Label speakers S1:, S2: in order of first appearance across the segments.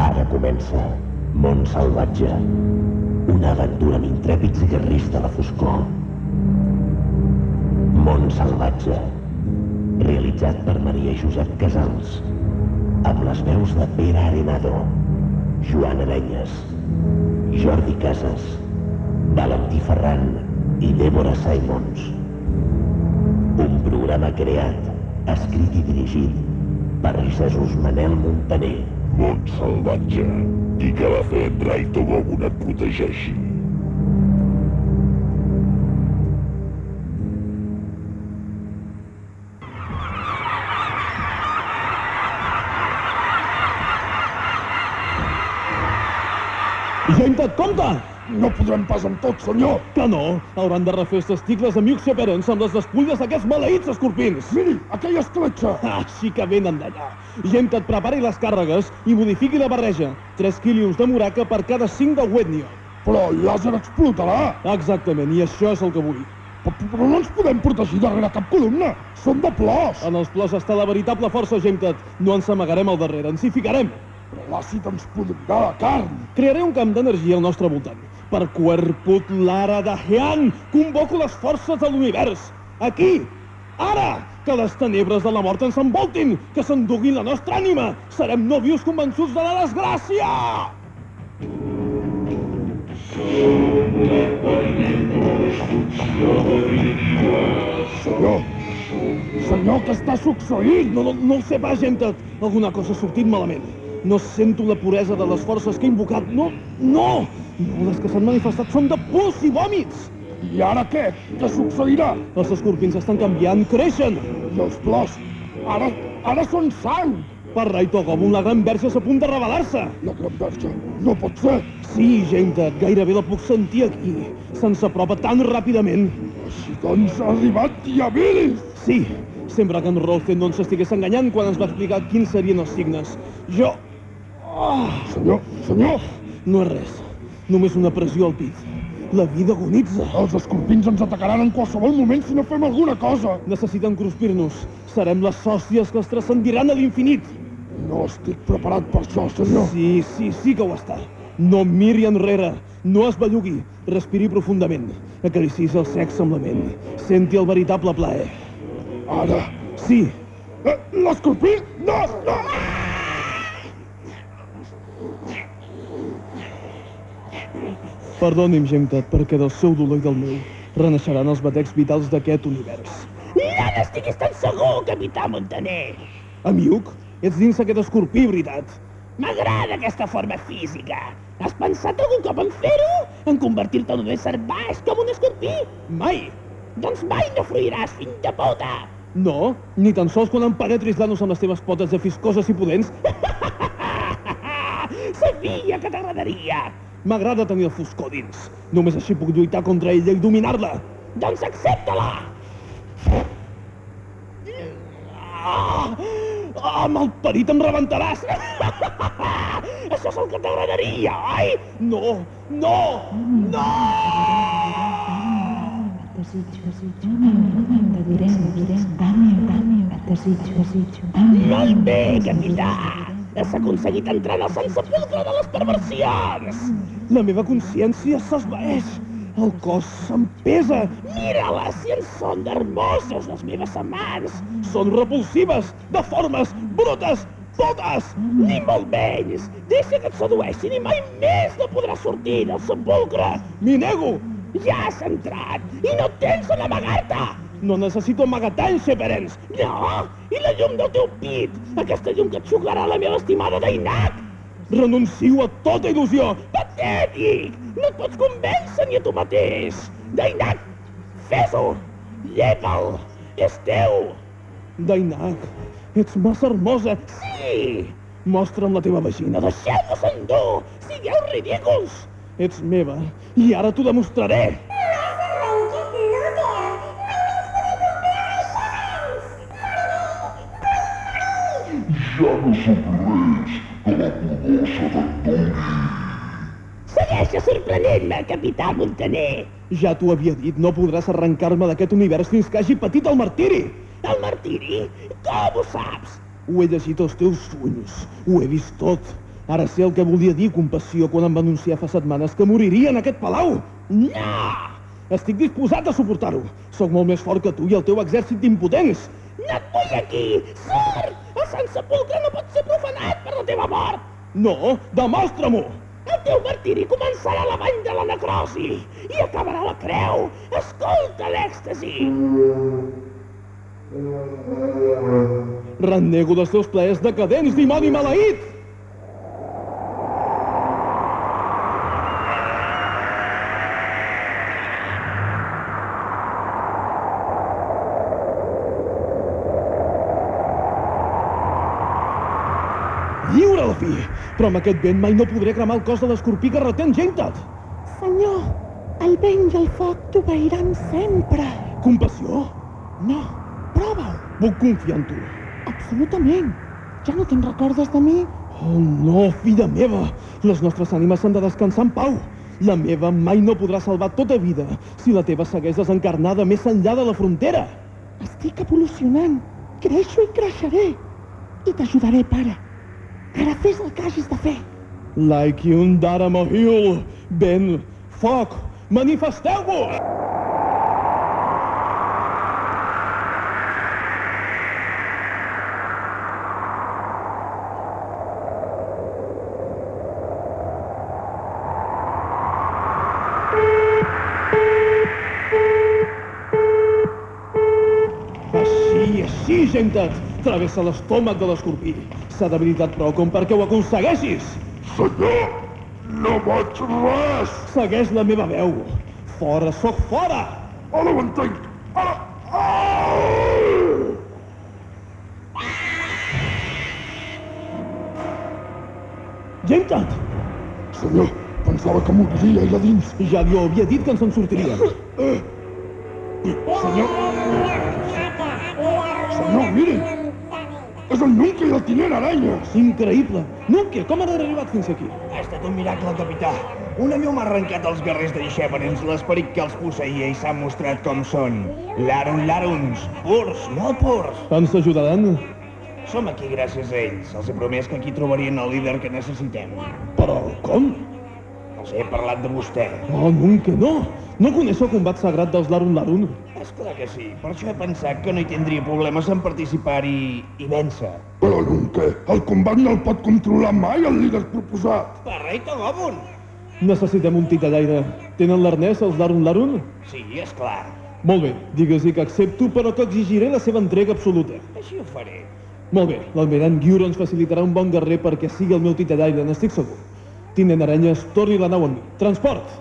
S1: Ara comença Món Salvatge, una aventura amb intrèpids guerrers de la foscor. Món Salvatge, realitzat per Maria Josep Casals, amb les veus de Pere Arenado, Joan Arenyes, Jordi Casas, Valentí Ferran i Débora Simons. Un programa creat, escrit i dirigit per Jesús Manel Montaner.
S2: Món salvatge. I que va fer en Raito Gogun et protegeixi.
S3: Gent, et compte!
S4: No podrem pas amb tot, senyor.
S3: Que no? Hauran de refer els testicles de Miuxia Perens amb les despulles d'aquests maleïts escorpins.
S4: Miri, aquella escletxa.
S3: Ah, sí que venen d'allà. Gent, et prepari les càrregues i modifiqui la barreja. 3 quilos de muraca per cada 5 de Wednio.
S4: Però el làser explotarà.
S3: Exactament, i això és el que vull.
S4: Però, però no ens podem protegir darrere cap columna. Són de plors.
S3: En els plors està la veritable força, Gemtet. No ens amagarem al darrere, ens hi ficarem.
S4: Però l'àcid ens podrirà la carn.
S3: Crearé un camp d'energia al nostre voltant. Per Cuerput Lara de Hean, convoco les forces de l'univers. Aquí, ara, que les tenebres de la mort ens envoltin, que s'enduguin la nostra ànima. Serem nòvios convençuts de la desgràcia!
S4: Senyor, senyor, que està succeint?
S3: No, no, no ho sé pas, Gemtet. Alguna cosa ha sortit malament. No sento la puresa de les forces que he invocat. No, no! No, les que s'han manifestat són de pus i vòmits!
S4: I ara què? Què succeirà?
S3: Els escorpins estan canviant, creixen!
S4: I els plors? Ara, ara són sang!
S3: Per Raito Gobun, la gran verge s'apunta a revelar-se!
S4: La gran verge? No pot ser!
S3: Sí, Gemtet, gairebé la puc sentir aquí. Se'ns apropa tan ràpidament.
S4: Així doncs ha arribat Diabilis!
S3: Sí, sembla que en Rolfen no ens estigués enganyant quan ens va explicar quins serien els signes. Jo... Oh,
S4: Senyor, senyor!
S3: no és res, només una pressió al pit. La vida agonitza.
S4: Els escorpins ens atacaran en qualsevol moment si no fem alguna cosa.
S3: Necessitem cruspir-nos. Serem les sòcies que els transcendiran a l'infinit.
S4: No estic preparat per això, senyor.
S3: Sí, sí, sí que ho està. No miri enrere. No es bellugui. Respiri profundament. Acaricis el sexe amb la ment. Senti el veritable plaer.
S4: Ara...
S3: Sí,
S4: Eh, L'escorpí? No, no!
S3: Perdoni'm, Gemtet, perquè del seu dolor i del meu renaixeran els batecs vitals d'aquest univers.
S5: No n'estiguis tan segur, capità Montaner.
S3: Amiuc, ets dins aquest escorpí, veritat?
S5: M'agrada aquesta forma física. Has pensat algun cop en fer-ho? En convertir-te en un ésser baix com un escorpí?
S3: Mai!
S5: Doncs mai no fruiràs, fill de puta!
S3: No, ni tan sols quan em penetris l'anus amb les teves potes de fiscoses i pudents.
S5: Sabia que t'agradaria!
S3: M'agrada tenir el foscor dins. Només així puc lluitar contra ella i dominar-la.
S5: Doncs accepta-la!
S3: Ah, ah, malparit, em rebentaràs!
S5: Això és el que t'agradaria, oi?
S3: No, no, no!
S6: desitjo, desitjo, diré, te diré, dame, dame, desitjo, desitjo, dame.
S5: Molt bé, capità! Has aconseguit entrar en el sepulcre de les perversions!
S3: La meva consciència s'esvaeix. El cos se'm pesa.
S5: Mira-les, si en són d'hermosos, les meves amants!
S3: Són repulsives, deformes, brutes, potes!
S5: Ni molt menys! Deixa que et sedueixin i mai més no podràs sortir del sepulcre!
S3: M'hi nego!
S5: Ja has entrat i no tens on amagar-te!
S3: No necessito amagatall, Sheperens!
S5: No! I la llum del teu pit! Aquesta llum que et xuclarà la meva estimada Dainat!
S3: Renuncio a tota il·lusió!
S5: Patètic! No et pots convèncer ni a tu mateix! Dainat! Fes-ho! Llepa'l! És teu!
S3: Dainak, ets massa hermosa.
S5: Sí!
S3: Mostra'm la teva vagina.
S5: Deixeu-vos endur! Sigueu ridículs!
S3: Ets meva i ara t'ho demostraré.
S2: Ja no sóc res que la corbosa d'en Doni.
S5: Segueix sorprenent-me, capità Montaner!
S3: Ja t'ho havia dit, no podràs arrencar-me d'aquest univers fins que hagi patit el martiri.
S5: El martiri? Com ho saps?
S3: Ho he llegit als teus ulls, ho he vist tot. Ara sé el que volia dir compassió quan em va anunciar fa setmanes que moriria en aquest palau.
S5: No!
S3: Estic disposat a suportar-ho. Sóc molt més fort que tu i el teu exèrcit d'impotents.
S5: No et vull aquí! Sort! El Sant Sepulcre no pot ser profanat per la teva mort!
S3: No, demostra-m'ho!
S5: El teu martiri començarà a la bany de la necrosi i acabarà la creu. Escolta l'èxtasi!
S3: Renego dels teus plaers decadents, dimoni maleït! Lliure, la fi! Però amb aquest vent mai no podré cremar el cos de l'escorpí que retén Gentat!
S7: Senyor, el vent i el foc t'obeiran sempre.
S3: Compassió?
S7: No, prova-ho.
S3: Puc confiar en tu.
S7: Absolutament. Ja no te'n recordes de mi?
S3: Oh, no, filla meva! Les nostres ànimes han de descansar en pau. La meva mai no podrà salvar tota vida si la teva segueix desencarnada més enllà de la frontera.
S7: Estic evolucionant. Creixo i creixeré. I t'ajudaré, pare. Ara fes el que hagis de fer.
S3: Like un Dara Mohil, vent, foc, manifesteu-vos! Així, així, gentat! Travessa l'estómac de l'escorpí. S'ha debilitat prou com perquè ho aconsegueixis!
S2: Senyor, no vaig res!
S3: Segueix la meva veu. Fora, sóc fora!
S2: Ara ho entenc! Ara... Ah!
S3: Gentat!
S4: Senyor, pensava que moriria allà dins.
S3: Ja li ho havia dit que ens en sortiríem.
S4: Senyor... Senyor, miri! És el Nunca i el tinent Aranyes!
S3: Increïble! Nunca, com han arribat fins aquí?
S8: Ha estat un miracle, capità. Un avió m'ha arrencat els guerrers de Shepherds l'esperit que els posseïa i s'han mostrat com són. Larun Laruns, purs, molt purs.
S3: Ens ajudaran?
S8: Som aquí gràcies a ells. Els he promès que aquí trobarien el líder que necessitem.
S3: Però com?
S8: Els he parlat de vostè.
S3: Oh, Nunca, no! No coneix el combat sagrat dels Larun Larun?
S8: És clar que sí. Per això he pensat que no hi tindria problemes en participar-hi i vèncer.
S4: Però Nunca, el combat no el pot controlar mai el líder proposat.
S8: Per rei Togobun!
S3: Necessitem un titellaire. Tenen l'arnès, els Larun Larun?
S8: Sí, és clar.
S3: Molt bé, digues-hi que accepto, però que exigiré la seva entrega absoluta.
S8: Així ho faré.
S3: Molt bé, l'almirant Gyuro ens facilitarà un bon guerrer perquè sigui el meu titellaire, n'estic segur. Tinent Aranyes, torni la nau amb mi. Transport!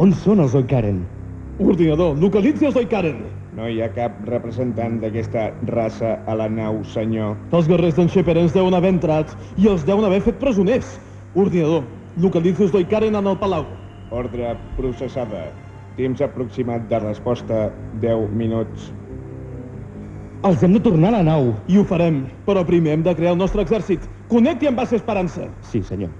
S9: On són els Oikaren?
S3: Ordinador, localitzi els Oikaren.
S10: No hi ha cap representant d'aquesta raça a la nau, senyor.
S3: Els guerrers d'en Shepard ens deuen haver entrat i els deuen haver fet presoners. Ordinador, localitzi els Oikaren en el palau.
S10: Ordre processada. Temps aproximat de resposta 10 minuts.
S9: Els hem de tornar a la nau.
S3: I ho farem, però primer hem de crear el nostre exèrcit. Connecti amb base Esperança.
S9: Sí, senyor.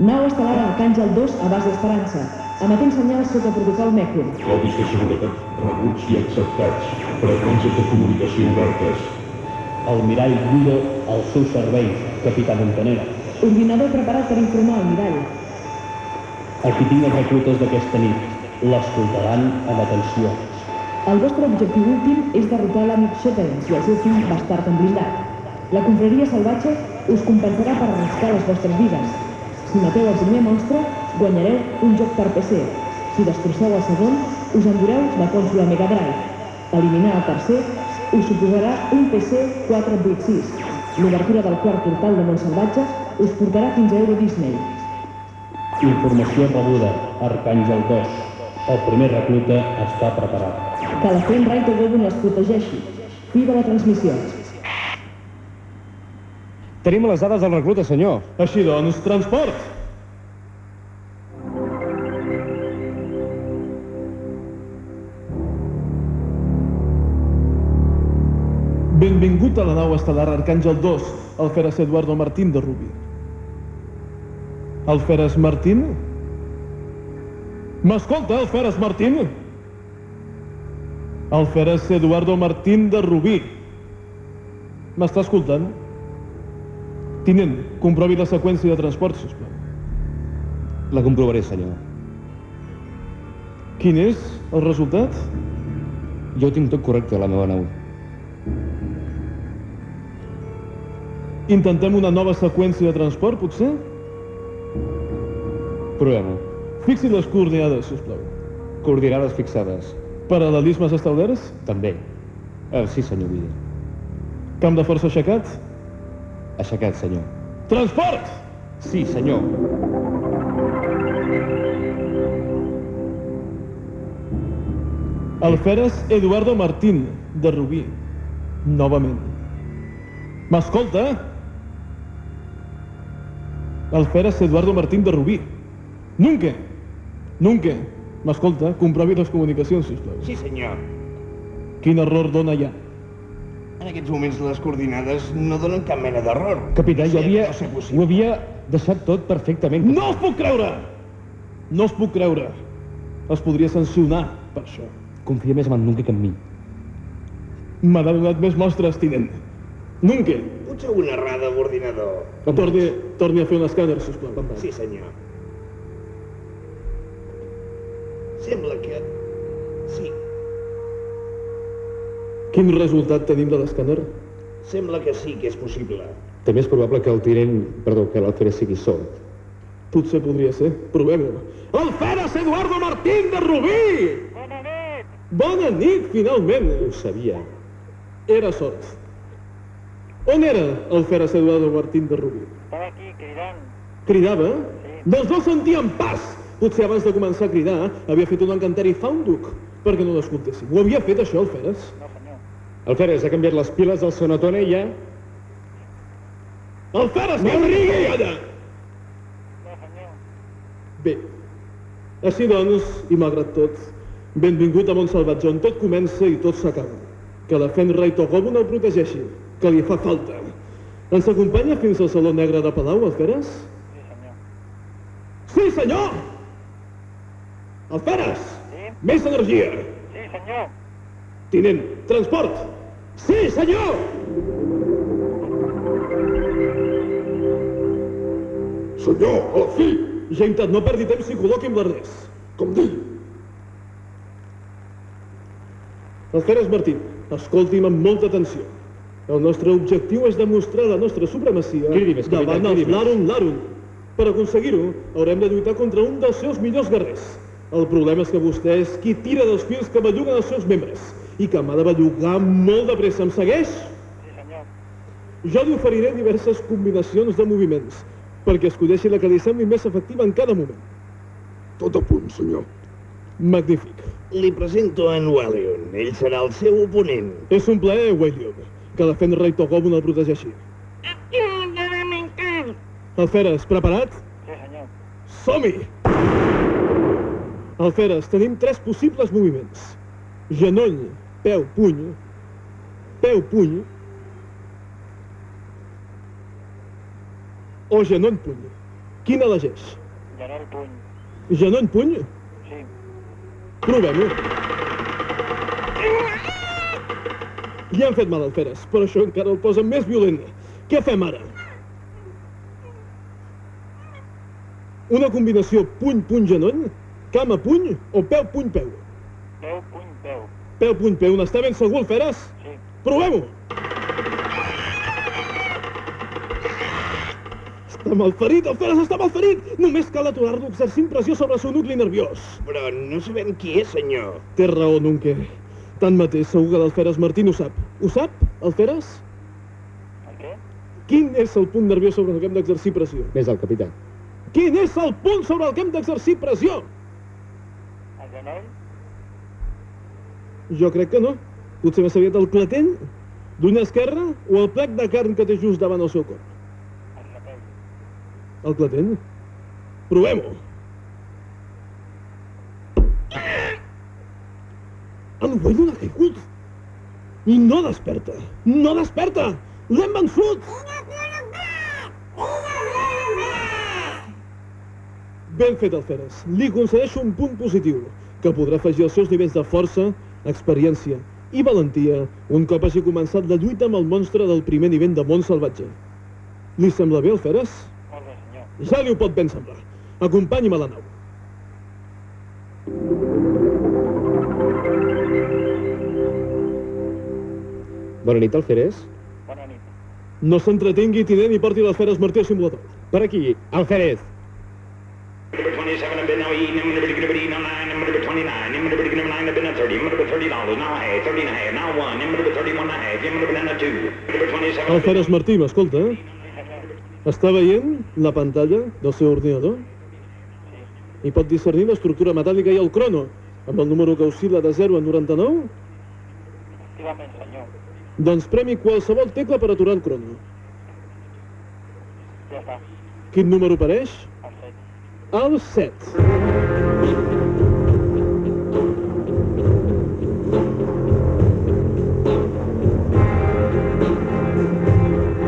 S11: Nau estel·lar Arcàngel 2 a base Esperança. Emetent senyals sota protocol MECUM.
S2: Codis de seguretat rebuts i acceptats. Freqüències de comunicació obertes.
S12: Almirall Guido al seu servei, capità Montanera.
S11: Ordinador preparat per informar el mirall.
S12: Aquí tinc els reclutes d'aquesta nit. L'escoltaran amb atenció.
S11: El vostre objectiu últim és derrotar l'amic Shepherds i el seu fill bastard en blindat. La confraria salvatge us compensarà per arriscar les vostres vides. Si mateu el primer monstre, guanyareu un joc per PC. Si destrosseu el segon, us endureu la consola Mega Drive. Eliminar el tercer us suposarà un PC 486. L'obertura del quart portal de Montsalvatge us portarà fins a Euro Disney.
S12: Informació rebuda. Arcàngel 2. El primer recluta està preparat.
S11: Que la Flame Rai Togobun els protegeixi. Fi de la transmissió.
S9: Tenim les dades del recluta, senyor.
S3: Així doncs, transport! Benvingut a la nau estel·lar Arcàngel 2, Alferes Eduardo Martín de Rubí. Alferes Martín? M'escolta, Alferes Martín? Alferes Eduardo Martín de Rubí. M'està escoltant? Tinent, comprovi la seqüència de transport, sisplau.
S9: La comprovaré, senyor.
S3: Quin és el resultat?
S9: Jo tinc tot correcte a la meva nau.
S3: Intentem una nova seqüència de transport, potser?
S9: Provem-ho.
S3: Fixi les coordinades, sisplau.
S9: Coordinades fixades.
S3: Paral·lelismes establerts?
S9: També. Eh, sí, senyor Villa.
S3: Camp de força aixecat?
S9: Aixecat, senyor.
S3: Transport!
S9: Sí, senyor.
S3: Alferes Eduardo Martín, de Rubí. Novament. M'escolta? Alferes Eduardo Martín de Rubí. Nunca. Nunca. M'escolta, comprovi les comunicacions, sisplau.
S8: Sí, senyor.
S3: Quin error dona ja?
S8: En aquests moments les coordinades no donen cap mena d'error.
S9: Capità, jo havia,
S8: no
S9: ho havia deixat tot perfectament.
S3: No es puc creure! No es puc creure. Es podria sancionar per això.
S9: Confia més en Nunca que en mi.
S3: M'ha donat més mostres, tinent. Nunca.
S8: Potser una errada amb ordinador.
S3: Torni, torni a fer un escàner, sisplau.
S8: Sí, senyor. Sembla que... Sí,
S3: Quin resultat tenim de l'escàner?
S8: sembla que sí que és possible.
S9: També és probable que el tinent... Perdó, que l'alferes sigui sord.
S3: Potser podria ser. Provem-ho. Alferes Eduardo Martín de Rubí!
S13: Bona nit!
S3: Bona nit, finalment!
S9: Ho sabia.
S3: Era sort. On era Alferes Eduardo Martín de Rubí?
S13: Estava aquí cridant.
S3: Cridava? Doncs no sentíem pas! Potser abans de començar a cridar havia fet un encanteri fàunduc perquè no l'escoltéssim. Ho havia fet això, Alferes?
S13: No, senyor.
S9: Alferes, ha canviat les piles del sonotone i ja...
S3: Alferes, no rigui, allà!
S13: No, senyor.
S3: Bé, així doncs, i malgrat tot, benvingut a Montsalvatge, on tot comença i tot s'acaba. Que la Fenra i Togobun el protegeixi, que li fa falta. Ens acompanya fins al Saló Negre de Palau, Alferes?
S13: Sí, senyor.
S3: Sí, senyor! Alferes!
S13: Sí?
S3: Més energia!
S13: Sí, senyor.
S3: Tinent, transport! Sí, senyor!
S4: Senyor, a la fi,
S3: Jaimtat, no perdi temps i col·loqui amb l'Ernest.
S4: com dic,
S3: Alferes Martín, escolti'm amb molta atenció. El nostre objectiu és demostrar la nostra supremacia
S9: Cridi més, capità,
S3: davant els
S9: més.
S3: Larun Larun. Per aconseguir-ho, haurem de lluitar contra un dels seus millors guerrers. El problema és que vostè és qui tira dels fils que belluguen els seus membres i que m'ha de bellugar molt de pressa. Em segueix?
S13: Sí, senyor.
S3: Jo li oferiré diverses combinacions de moviments perquè escolleixi la que li sembli més efectiva en cada moment.
S4: tot a punt, senyor.
S3: Magnífic.
S8: Li presento en Wellion. Ell serà el seu oponent.
S3: És un plaer, William, que la Fenra i Togobun el protegeixi. Alferes, preparat?
S13: Sí, senyor.
S3: Som-hi! Alferes, tenim tres possibles moviments. Genoll, peu, puny. Peu, puny. O genoll, puny. Quin elegeix?
S13: Genoll puny.
S3: Genoll, puny?
S13: Sí.
S3: Provem-ho. Ja han fet mal Alferes, però això encara el posa més violent. Què fem ara? Una combinació puny-puny-genoll? Cama-puny o peu-puny-peu?
S13: Peu, puny, peu.
S3: Peu-puny-peu, n'està ben segur, Alferes?
S13: Sí.
S3: Provem-ho! Està malferit, Alferes està malferit! Només cal aturar-lo exercint pressió sobre el seu nucli nerviós.
S8: Però no sabem qui és, senyor.
S3: Té raó, Nunque. Tanmateix, segur que l'Alferes Martín ho sap. Ho sap, Alferes?
S13: El què?
S3: Quin és el punt nerviós sobre el que hem d'exercir pressió?
S9: Més el capità.
S3: Quin és el punt sobre el que hem d'exercir pressió?
S13: El genoll?
S3: Jo crec que no. Potser més aviat el clatell, d'unya esquerra, o el plec de carn que té just davant el seu cor.
S13: El clatell.
S3: El clatell? Provem-ho. El Wayne ha caigut. I no desperta. No desperta! L'hem vençut! Ben fet, Alferes. Li concedeixo un punt positiu, que podrà afegir els seus nivells de força, experiència i valentia un cop hagi començat la lluita amb el monstre del primer nivell de món salvatge. Li sembla bé, Alferes?
S13: Molt bé, senyor.
S3: Ja li ho pot ben semblar. Acompanyi'm a la nau.
S9: Bona nit, Alferes.
S13: Bona nit.
S3: No s'entretingui, tinent, i porti les feres Martí al simulador.
S9: Per aquí, Alferes.
S14: Number 27, I've been now eating, number 29, number 29, number 29, I've been at 30, number 30 dollars, now I have 30 and a half, now one, number 31 and a half, number banana two, number 27.
S3: Alferes Martí, m'escolta? eh? Està veient la pantalla del seu ordinador? I pot discernir l'estructura metàl·lica i el crono, amb el número que oscil·la de 0 a 99?
S13: Efectivament, senyor.
S3: Doncs premi qualsevol tecla per aturar el crono.
S13: Ja està.
S3: Quin número apareix?
S13: El set.
S3: El 7.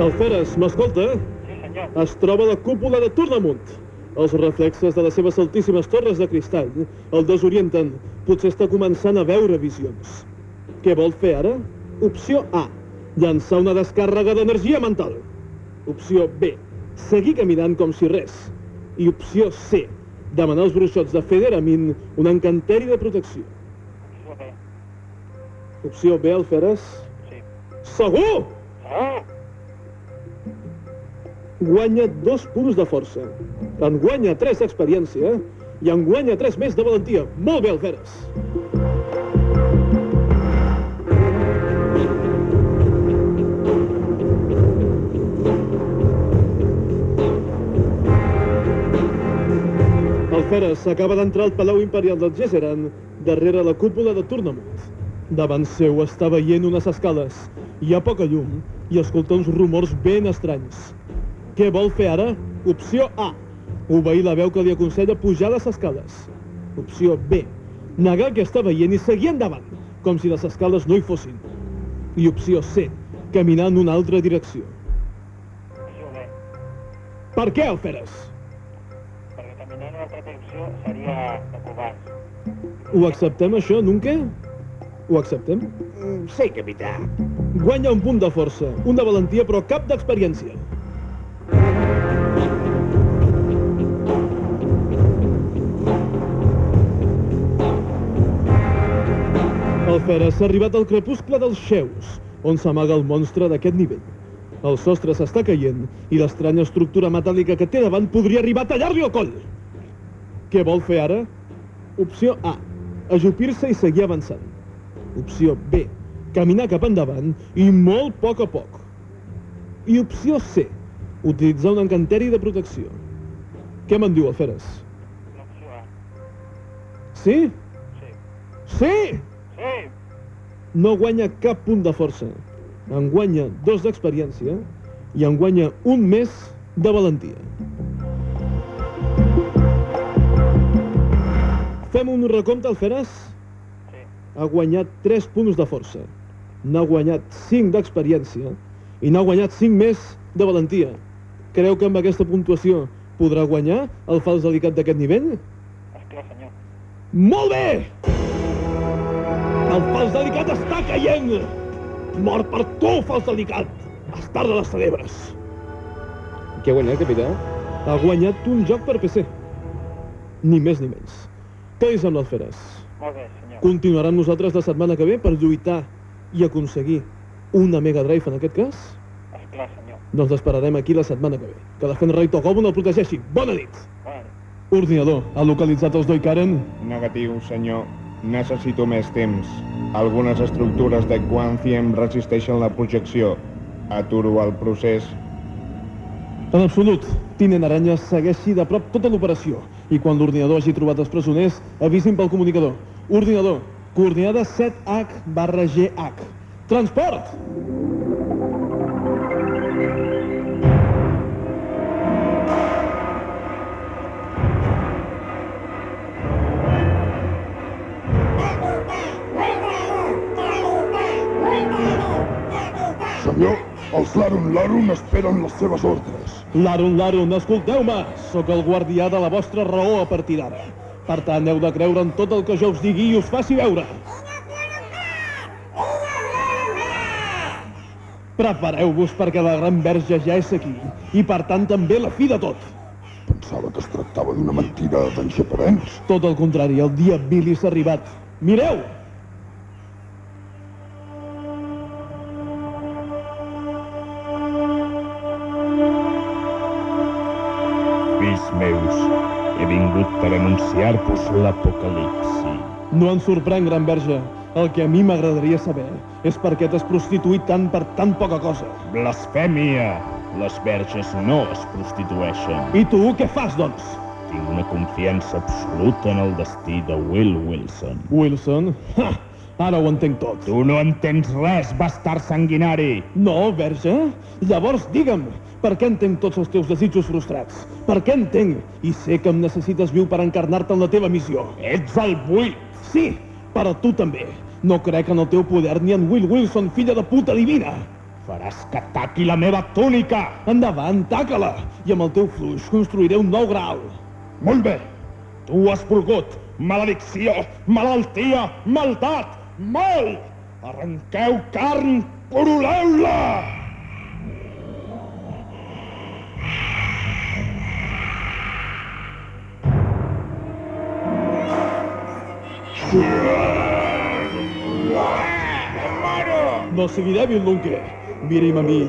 S3: Alferes, m'escolta?
S13: Sí, senyor.
S3: Es troba la cúpula de Tornamunt. Els reflexes de les seves altíssimes torres de cristall el desorienten. Potser està començant a veure visions. Què vol fer ara? Opció A. Llançar una descàrrega d'energia mental. Opció B. Seguir caminant com si res. I opció C. Demanar als bruixots de Federamin un encanteri de protecció.
S13: Opció B.
S3: Opció B, Alferes?
S13: Sí.
S3: Segur!
S13: Segur!
S3: Guanya dos punts de força. En guanya tres d'experiència i en guanya tres més de valentia. Molt bé, Alferes. Alferes acaba d'entrar al Palau Imperial del Gesseran darrere la cúpula de Tornamunt. Davant seu està veient unes escales. Hi ha poca llum i escolta uns rumors ben estranys. Què vol fer ara? Opció A. Obeir la veu que li aconsella pujar les escales. Opció B. Negar el que està veient i seguir endavant, com si les escales no hi fossin. I opció C. Caminar en una altra direcció. Per què,
S13: en una altra direcció seria de covards.
S3: Ho acceptem, això, Nunca? Ho acceptem?
S8: Sí, capità.
S3: Guanya un punt de força, una valentia, però cap d'experiència. El Feres s'ha arribat al crepuscle dels Xeus, on s'amaga el monstre d'aquest nivell. El sostre s'està caient i l'estranya estructura metàl·lica que té davant podria arribar a tallar-li el coll. Què vol fer ara? Opció A. Ajupir-se i seguir avançant. Opció B. Caminar cap endavant i molt a poc a poc. I opció C. Utilitzar un encanteri de protecció. Què me'n diu, Alferes?
S13: L'opció A.
S3: Sí?
S13: Sí.
S3: Sí!
S13: Sí!
S3: No guanya cap punt de força. En guanya dos d'experiència i en guanya un més de valentia. Fem un recompte, Alferes?
S13: Sí.
S3: Ha guanyat 3 punts de força. N'ha guanyat 5 d'experiència i n'ha guanyat 5 més de valentia. Creu que amb aquesta puntuació podrà guanyar el fals delicat d'aquest nivell?
S13: Esclar, senyor.
S3: Molt bé! El fals delicat està caient! Mort per tu, fals delicat! Estar de les celebres!
S9: Què ha guanyat, capità?
S3: Ha guanyat un joc per PC. Ni més ni menys. Què li sembla, Alferes?
S13: Molt bé, senyor.
S3: Continuarà amb nosaltres la setmana que ve per lluitar i aconseguir una Mega Drive en aquest cas?
S13: Esclar, senyor.
S3: Doncs l'esperarem aquí la setmana que ve. Que la Fenrei Togobun el protegeixi. Bona nit!
S13: Bona nit.
S3: Ordinador, ha localitzat els Doikaren?
S10: Negatiu, senyor. Necessito més temps. Algunes estructures de Quantiem resisteixen la projecció. Aturo el procés.
S3: En absolut. Tinent Aranya segueixi de prop tota l'operació i quan l'ordinador hagi trobat els presoners, avisin pel comunicador. Ordinador, coordinada 7H barra GH. Transport!
S4: Senyor, Els Larun Larun esperen les seves ordres.
S3: Larun, Larun, escolteu-me! Sóc el guardià de la vostra raó a partir d'ara. Per tant, heu de creure en tot el que jo us digui i us faci veure. Prepareu-vos perquè la Gran Verge ja és aquí, i per tant també la fi de tot.
S4: Pensava que es tractava d'una mentida d'en Xeperens.
S3: Tot el contrari, el dia Bilis ha arribat. Mireu!
S10: Meus, he vingut per anunciar-vos l'apocalipsi.
S3: No ens sorprèn, Gran Verge. El que a mi m'agradaria saber és per què t'has prostituït tant per tan poca cosa.
S10: Blasfèmia! Les verges no es prostitueixen.
S3: I tu què fas, doncs?
S10: Tinc una confiança absoluta en el destí de Will Wilson.
S3: Wilson? Ha! Ara ho entenc tot.
S10: Tu no entens res, bastard sanguinari!
S3: No, Verge? Llavors digue'm, per què entenc tots els teus desitjos frustrats? Per què entenc? I sé que em necessites viu per encarnar-te en la teva missió.
S10: Ets el buit!
S3: Sí, però tu també. No crec en el teu poder ni en Will Wilson, filla de puta divina.
S10: Faràs que taqui la meva túnica!
S3: Endavant, taca-la! I amb el teu fluix construiré un nou graal.
S4: Molt bé.
S10: Tu has volgut maledicció, malaltia, maldat, mal! Arrenqueu carn, poroleu-la!
S3: No sigui dèbil, Lunke. Miri'm a mi.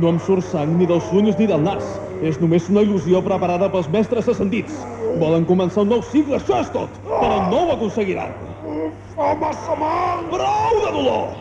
S3: No em surt sang ni dels ulls ni del nas. És només una il·lusió preparada pels mestres ascendits. Volen començar un nou cicle, això és tot. Però no ho aconseguiran.
S4: Fa massa mal!
S3: Prou de dolor!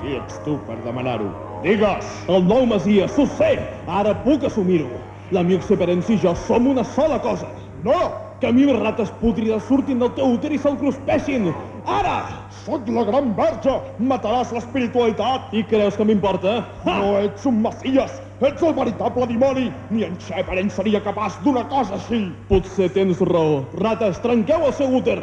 S10: Qui ets tu per demanar-ho? Digues!
S3: El nou Masies, ho sé! Ara puc assumir-ho. L'amic Seperens i jo som una sola cosa.
S10: No!
S3: Que mil rates pútrides surtin del teu úter i se'l cruspeixin! Ara!
S10: Sóc la gran verge! Mataràs l'espiritualitat!
S3: I creus que m'importa?
S10: No ets un messies! Ets el veritable dimoni! Ni en Shepard seria capaç d'una cosa així!
S3: Potser tens raó. Rates, trenqueu el seu úter!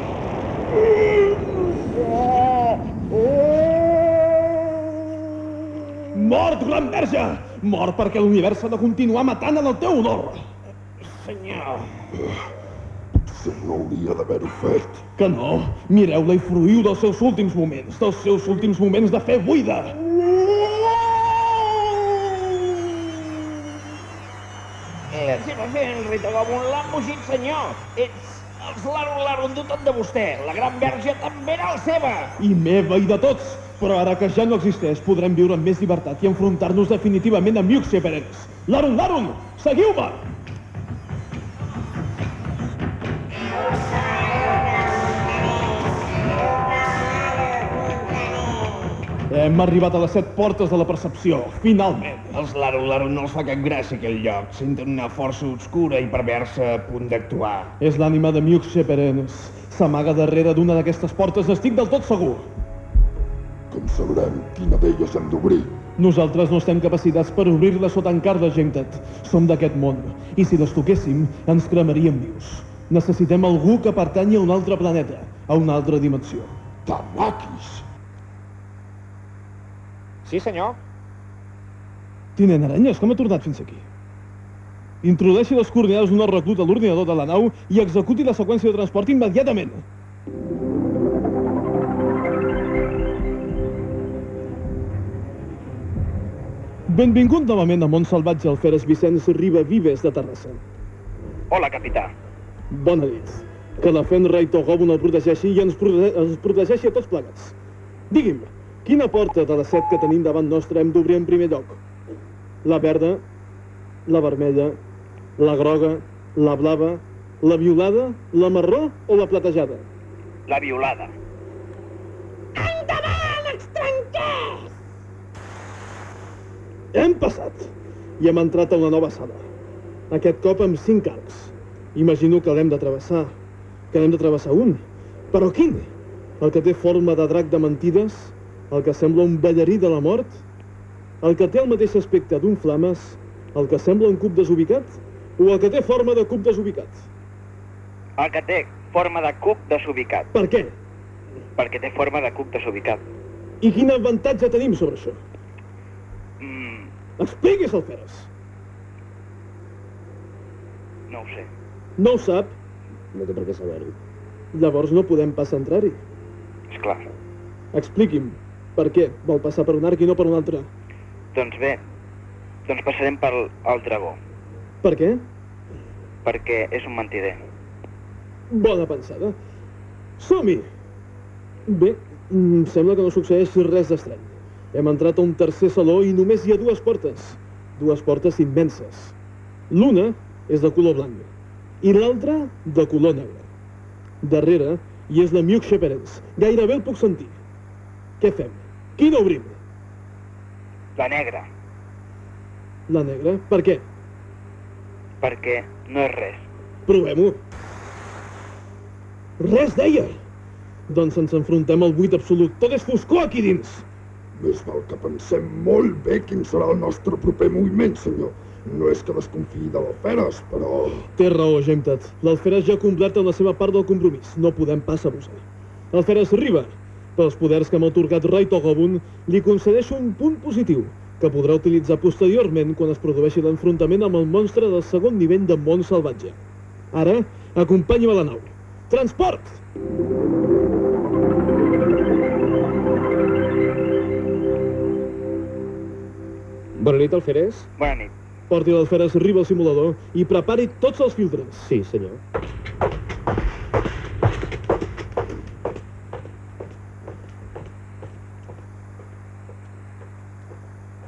S3: Mort, gran verge! Mort perquè l'univers ha de continuar matant en el teu honor!
S8: Senyor...
S4: Potser no hauria d'haver-ho fet.
S3: Que no? Mireu-la i fruïu dels seus últims moments, dels seus últims moments de fe buida!
S8: La seva fe en Rita com un l'embogit, senyor. Ets els Larun Larun du tot de vostè. La gran verge també era la seva.
S3: I meva i de tots! Però ara que ja no existeix, podrem viure amb més llibertat i enfrontar-nos definitivament amb Yuxie Perens. Larun, Larun! Seguiu-me! Hem arribat a les set portes de la percepció, finalment.
S8: Els Larun Larun no els fa cap gràcia aquell lloc. Senten una força obscura i perversa a punt d'actuar.
S3: És l'ànima de Muxie Perens. S'amaga darrere d'una d'aquestes portes, n'estic del tot segur.
S4: Com sabrem quina d'elles hem d'obrir?
S3: Nosaltres no estem capacitats per obrir-la sota encar de Gentet. Som d'aquest món, i si les toquéssim, ens cremaríem vius. Necessitem algú que pertanyi a un altre planeta, a una altra dimensió.
S4: Tamakis!
S13: Sí, senyor.
S3: Tinent Aranyes, com ha tornat fins aquí? Introdueixi les coordinades d'un reclut a l'ordinador de la nau i executi la seqüència de transport immediatament. Benvingut novament a Mont Salvatge, el Feres Vicenç Riba Vives de Terrassa.
S13: Hola, capità.
S3: Bona nit. Que la Fenra i Togobun el protegeixi i ens, prote ens protegeixi a tots plegats. Digui'm, quina porta de les set que tenim davant nostre hem d'obrir en primer lloc? La verda, la vermella, la groga, la blava, la violada, la marró o la platejada?
S13: La violada.
S5: Endavant, estrangers!
S3: Hem passat i hem entrat a una nova sala. Aquest cop amb cinc arcs. Imagino que l'hem de travessar, que n'hem de travessar un. Però quin? El que té forma de drac de mentides? El que sembla un ballarí de la mort? El que té el mateix aspecte d'un flames? El que sembla un cub desubicat? O el que té forma de cub desubicat?
S13: El que té forma de cub desubicat.
S3: Per què?
S13: Perquè té forma de cub desubicat.
S3: I quin avantatge tenim sobre això? Expliquis, Alferes.
S13: No ho sé.
S3: No ho sap?
S9: No té per què saber-ho.
S3: Llavors no podem pas entrar-hi.
S13: És clar.
S3: Expliqui'm, per què vol passar per un arc i no per un altre?
S13: Doncs bé, doncs passarem pel el dragó,
S3: Per què?
S13: perquè és un mentider.
S3: Bona pensada. Som-hi! Bé, em sembla que no succeeix res d'estrany. Hem entrat a un tercer saló i només hi ha dues portes. Dues portes immenses. L'una és de color blanc i l'altra de color negre. Darrere hi és la Miuk Sheperens. Gairebé el puc sentir. Què fem? Quina obrim?
S13: La negra,
S3: La negra? Per què?
S13: perquè no és res.
S3: Provem-ho. Res deia! Doncs ens enfrontem al buit absolut. Tot és foscor aquí dins.
S4: Més val que pensem molt bé quin serà el nostre proper moviment, senyor. No és que desconfiï de l'Alferes, però...
S3: Té raó, Gemtat. L'Alferes ja ha complert amb la seva part del compromís. No podem pas abusar. L'Alferes arriba. Pels poders que m'ha otorgat Rai Togobun, li concedeixo un punt positiu, que podrà utilitzar posteriorment quan es produeixi l'enfrontament amb el monstre del segon nivell de món salvatge. Ara, acompanyi'm a la nau. Transport!
S9: Bona nit, Alferes.
S13: Bona nit.
S3: Porti l'Alferes arriba al simulador i prepari tots els filtres.
S9: Sí, senyor.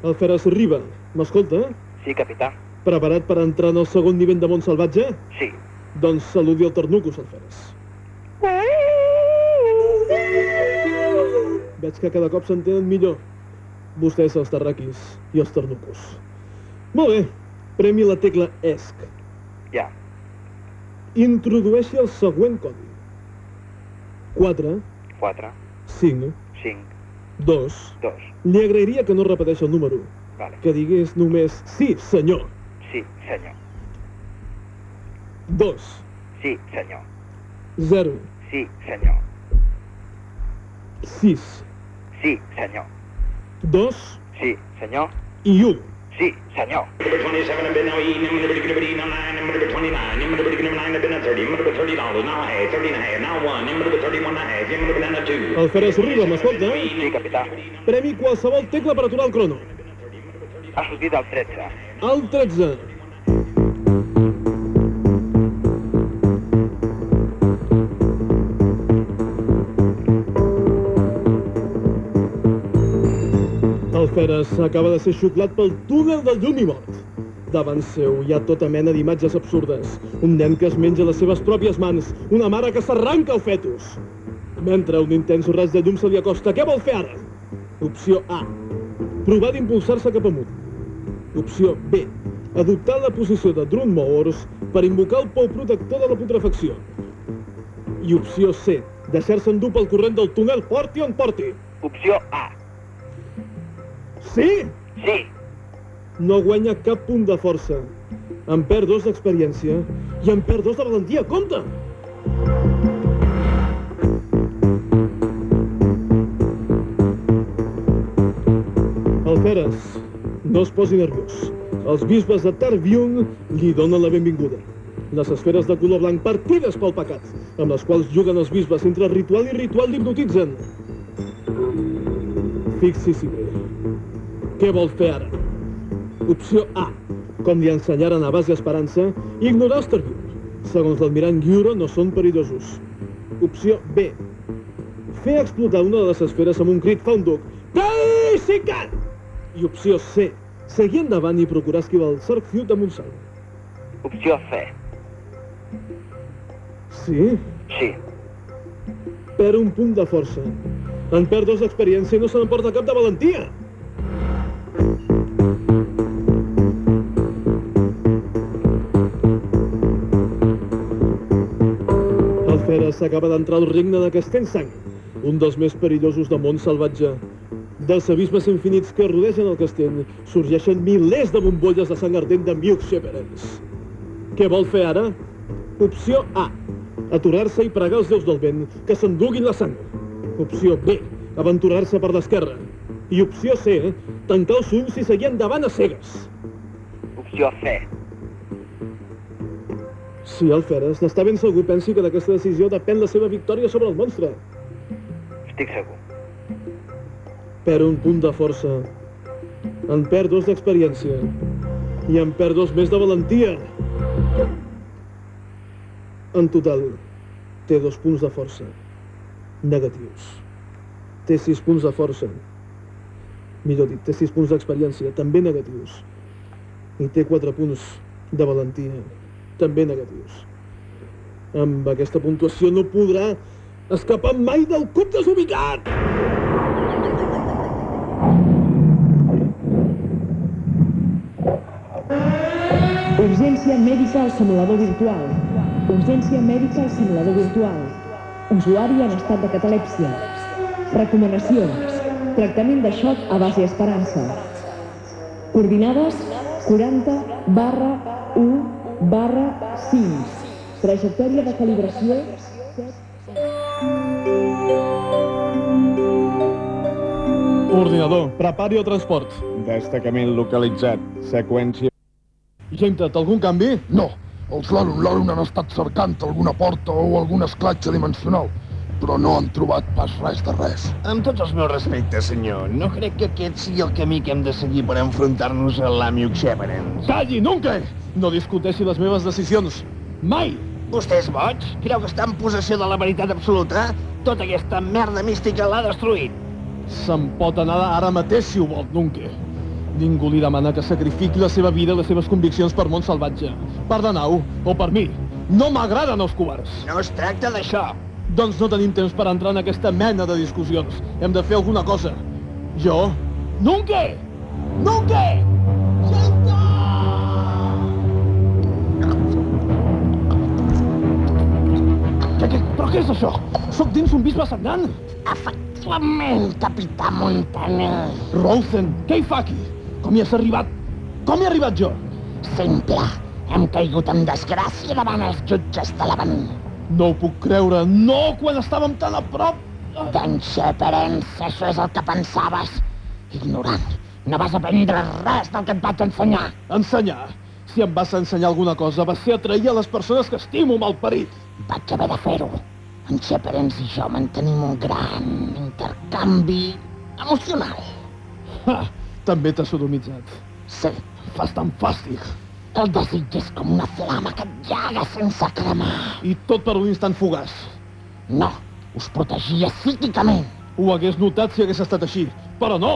S3: Alferes arriba. M'escolta?
S13: Sí, capità.
S3: Preparat per entrar en el segon nivell de món salvatge?
S13: Sí.
S3: Doncs saludi el Ternucus, Alferes. Veig que cada cop s'entenen millor. Vostès, els terraquis i els ternucos. Molt bé. Premi la tecla ESC.
S13: Ja.
S3: Introdueixi el següent codi. 4,
S13: 4,
S3: 5,
S13: 5,
S3: 2...
S13: 2.
S3: Li agrairia que no repeteixi el número.
S13: Vale.
S3: Que digués només sí, senyor.
S13: Sí, senyor.
S3: 2,
S13: Sí, senyor.
S3: 0,
S13: Sí, senyor.
S3: 6,
S13: Sí, senyor.
S3: 2
S13: Sí, senyor.
S3: i 1.
S13: Sí, senyor.
S14: Number 27, I've been now eating, number 30, now 9, number 29, number 39, I've been at 30, number 30 dollars, now a half, 30 and a half, now one, number 31 and a half, number banana two.
S3: Alferes arriba, m'escolta?
S13: Sí, capità.
S3: Premi qualsevol tecla per aturar el crono.
S13: Ha sortit el 13.
S3: El 13. El Feres acaba de ser xuclat pel túnel del llum i mort. Davant seu hi ha tota mena d'imatges absurdes. Un nen que es menja les seves pròpies mans, una mare que s'arranca el fetus. Mentre un intens raig de llum se li acosta, què vol fer ara? Opció A. Provar d'impulsar-se cap amunt. Opció B. Adoptar la posició de Drun Moors per invocar el pou protector de la putrefacció. I opció C. Deixar-se endur pel corrent del túnel porti on porti.
S13: Opció A.
S3: Sí?
S13: Sí.
S3: No guanya cap punt de força. En perd dos d'experiència i en perd dos de valentia. Compte! Alferes, no es posi nerviós. Els bisbes de Tarviung li donen la benvinguda. Les esferes de color blanc partides pel pecat, amb les quals juguen els bisbes entre ritual i ritual l'hipnotitzen. Fixi-s'hi bé. Què vol fer ara? Opció A. Com li ensenyaren a base Esperança, ignorar els Tarviung. Segons l'almirant Gyuro, no són perillosos. Opció B. Fer explotar una de les esferes amb un crit fa un duc. Teixicat! I opció C. Seguir endavant i procurar esquivar el Sark Fiut amb un salt.
S13: Opció C.
S3: Sí?
S13: Sí.
S3: Perd un punt de força. En perd dos d'experiència i no se n'emporta cap de valentia. El Feres acaba d'entrar al regne de Castellsang, un dels més perillosos del món salvatge. Dels abismes infinits que rodegen el castell sorgeixen milers de bombolles de sang ardent de Miuk Sheperens. Què vol fer ara? Opció A. Aturar-se i pregar els déus del vent que s'enduguin la sang. Opció B. Aventurar-se per l'esquerra. I opció C. tancar els ulls i seguir endavant a cegues.
S13: Opció C.
S3: Si Alferes n'està ben segur, pensi que d'aquesta decisió depèn la seva victòria sobre el monstre.
S13: Estic segur.
S3: Perd un punt de força. En perd dos d'experiència. I en perd dos més de valentia. En total, té dos punts de força. Negatius. Té sis punts de força. Millor dit, té sis punts d'experiència, també negatius. I té quatre punts de valentia, també negatius. Amb aquesta puntuació no podrà escapar mai del cub desubicat!
S11: Urgència mèdica al simulador virtual. Urgència mèdica al simulador virtual. Usuari en estat de catalèpsia. Recomanacions. Tractament de xoc a base esperança. Coordinades 40 barra 1 barra 5. Trajectòria de calibració
S3: Ordinador, prepari el transport.
S10: Destacament localitzat. Seqüència...
S3: Tret algun canvi?
S4: No, els Larun Larun han estat cercant alguna porta o algun esclatge dimensional, però no han trobat pas res de res.
S8: Amb tots els meus respectes, senyor, no crec que aquest sigui el camí que hem de seguir per enfrontar-nos a l'Amiuk Sheperens.
S3: Calli, nunca! No discuteixi les meves decisions. Mai!
S8: Vostè és boig? Creu que està en possessió de la veritat absoluta? Tota aquesta merda mística l'ha destruït.
S3: Se'n pot anar ara mateix si ho vol, nunca. Ningú li demana que sacrifiqui la seva vida i les seves conviccions per món salvatge. Per la nau, o per mi. No m'agraden els covards.
S8: No es tracta d'això.
S3: Doncs no tenim temps per entrar en aquesta mena de discussions. Hem de fer alguna cosa. Jo? Nunca! Nunca! Què, què, però què és això? Sóc dins un bisbe sagnant?
S15: Efectivament, capità Montaner.
S3: Rolfen, què hi fa aquí? Com hi has arribat? Com hi he arribat jo?
S15: Simple. Hem caigut en desgràcia davant els jutges de l'avenir.
S3: No ho puc creure. No, quan estàvem tan a prop.
S15: Doncs, Perens, això és el que pensaves. Ignorant. No vas aprendre res del que et vaig ensenyar.
S3: Ensenyar? Si em vas ensenyar alguna cosa, va ser atrair a les persones que estimo, malparit.
S15: Vaig haver de fer-ho. En Sheperens i jo mantenim un gran intercanvi emocional.
S3: Ha, també t'has sodomitzat.
S15: Sí.
S3: Fas tan fàstic.
S15: El desig és com una flama que et llaga sense cremar.
S3: I tot per un instant fugaç.
S15: No, us protegia psíquicament.
S3: Ho hagués notat si hagués estat així. Però no,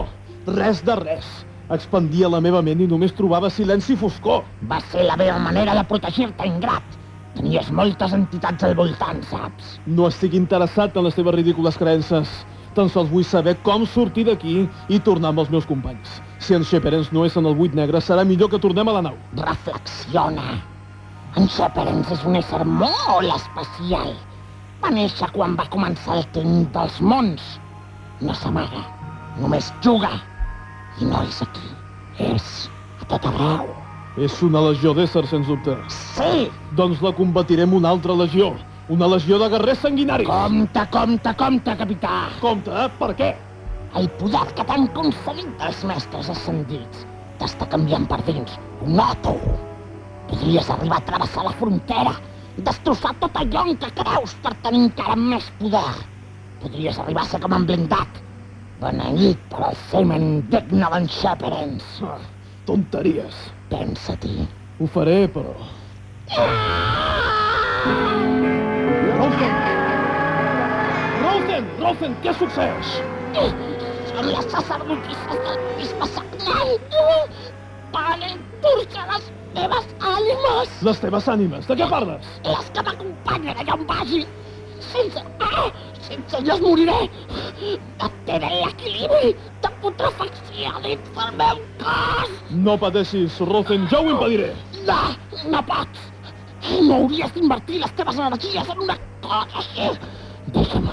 S3: res de res. Expandia la meva ment i només trobava silenci i foscor.
S15: Va ser la meva manera de protegir-te, ingrat. Tenies moltes entitats al voltant, saps?
S3: No estic interessat en les teves ridícules creences. Tan sols vull saber com sortir d'aquí i tornar amb els meus companys. Si en Sheperens no és en el buit negre, serà millor que tornem a la nau.
S15: Reflexiona. En Sheperens és un ésser molt especial. Va néixer quan va començar el temps dels mons. No s'amaga, només juga. I no és aquí, és a tot arreu.
S3: És una legió d'éssers, sens dubte.
S15: Sí!
S3: Doncs la combatirem una altra legió. Una legió de guerrers sanguinaris.
S15: Compte, compte, compte, capità.
S3: Compte, eh? Per què?
S15: El poder que t'han concedit els mestres ascendits t'està canviant per dins. Ho noto. Podries arribar a travessar la frontera, destrossar tot allò en què creus per tenir encara més poder. Podries arribar a ser com en blindat, beneït per el semen digne d'en Sheperens.
S3: Ah, tonteries.
S15: Pensa-t'hi.
S3: Ho faré, però... Rolfen! Rolfen, què succeeix?
S15: Són les sacerdotisses del bisbe sagnant. Volen torjar les meves ànimes.
S3: Les teves ànimes, de què parles?
S15: Les que m'acompanyen allà on vagi. Sense... Ah, sense elles moriré. Mantenen l'equilibri de putrefacció dins del meu cos.
S3: No pateixis, Rolfen, jo ho impediré.
S15: No, no pots. No hauries d'invertir les teves energies en una cosa així. Deixa'm,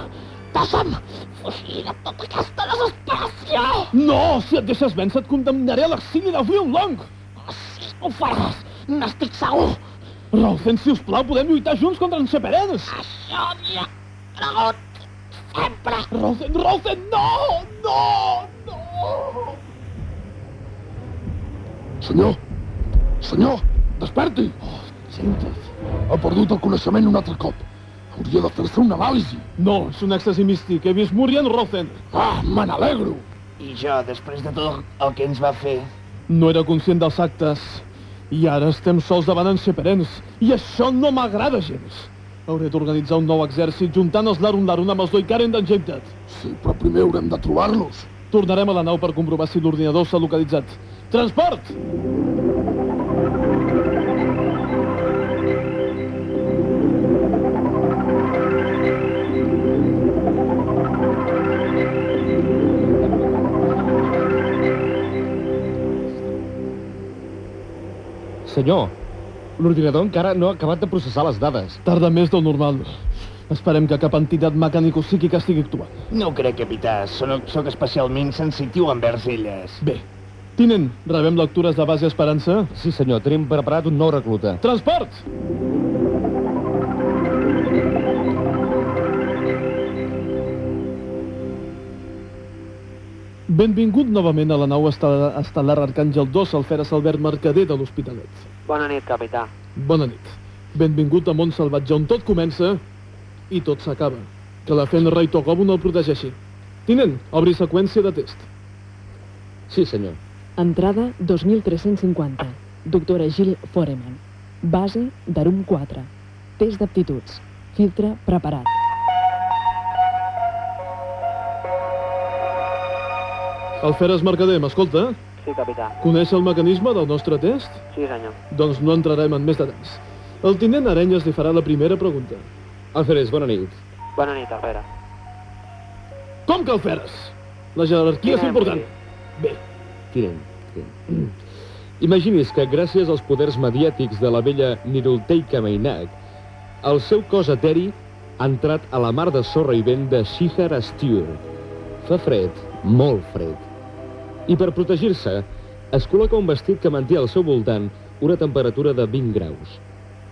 S15: deixa'm fugir de tota aquesta desesperació.
S3: No, si et deixes vèncer et condemnaré a l'exili de Will Long.
S15: Sí, ho faràs, n'estic segur.
S3: Rolfen, si us plau, podem lluitar junts contra en Sheperens.
S15: Això n'hi ha cregut sempre.
S3: Rolfen, Rolfen, no, no, no.
S4: Senyor! Senyor! Desperti!
S3: Oh, James.
S4: Ha perdut el coneixement un altre cop. Hauria de fer-se una anàlisi.
S3: No, és un èxtasi místic. He vist morir en Rosen.
S4: Ah, me n'alegro.
S8: I jo, després de tot el que ens va fer...
S3: No era conscient dels actes. I ara estem sols davant en Seperens. I això no m'agrada gens. Hauré d'organitzar un nou exèrcit juntant els Larun Larun amb els Doikaren d'Enjected.
S4: Sí, però primer haurem de trobar-los.
S3: Tornarem a la nau per comprovar si l'ordinador s'ha localitzat. Transport!
S9: Senyor, l'ordinador encara no ha acabat de processar les dades.
S3: Tarda més del normal. Esperem que cap entitat mecànico-psíquica estigui actuant.
S8: No ho crec, capità. Soc, soc especialment sensitiu envers elles.
S3: Bé. Tinent, rebem lectures de base Esperança?
S9: Sí, senyor. Tenim preparat un nou recluta.
S3: Transport! Benvingut novament a la nau estel·lar Arcàngel 2, al Feres Albert Mercader de l'Hospitalet.
S13: Bona nit, capità.
S3: Bona nit. Benvingut a Mont Salvatge, on tot comença i tot s'acaba. Que la Fenra i Togobun el protegeixi. Tinent, obri seqüència de test.
S9: Sí, senyor.
S11: Entrada 2350. Doctora Gil Foreman. Base d'Arum 4. Test d'aptituds. Filtre preparat.
S3: El Feres Mercader, m'escolta?
S13: Sí, capità.
S3: Coneix el mecanisme del nostre test?
S13: Sí, senyor.
S3: Doncs no entrarem en més detalls. El tinent Arenyes li farà la primera pregunta.
S9: Alferes, bona nit.
S13: Bona nit, Alfera.
S3: Com que el Feres? La jerarquia és
S13: Tinent,
S3: important. Bé,
S9: Tinent. Imagini's que gràcies als poders mediàtics de la vella Nirulteika Mainak, el seu cos eteri ha entrat a la mar de sorra i vent de Shihar Astur. Fa fred, molt fred. I per protegir-se, es col·loca un vestit que manté al seu voltant una temperatura de 20 graus.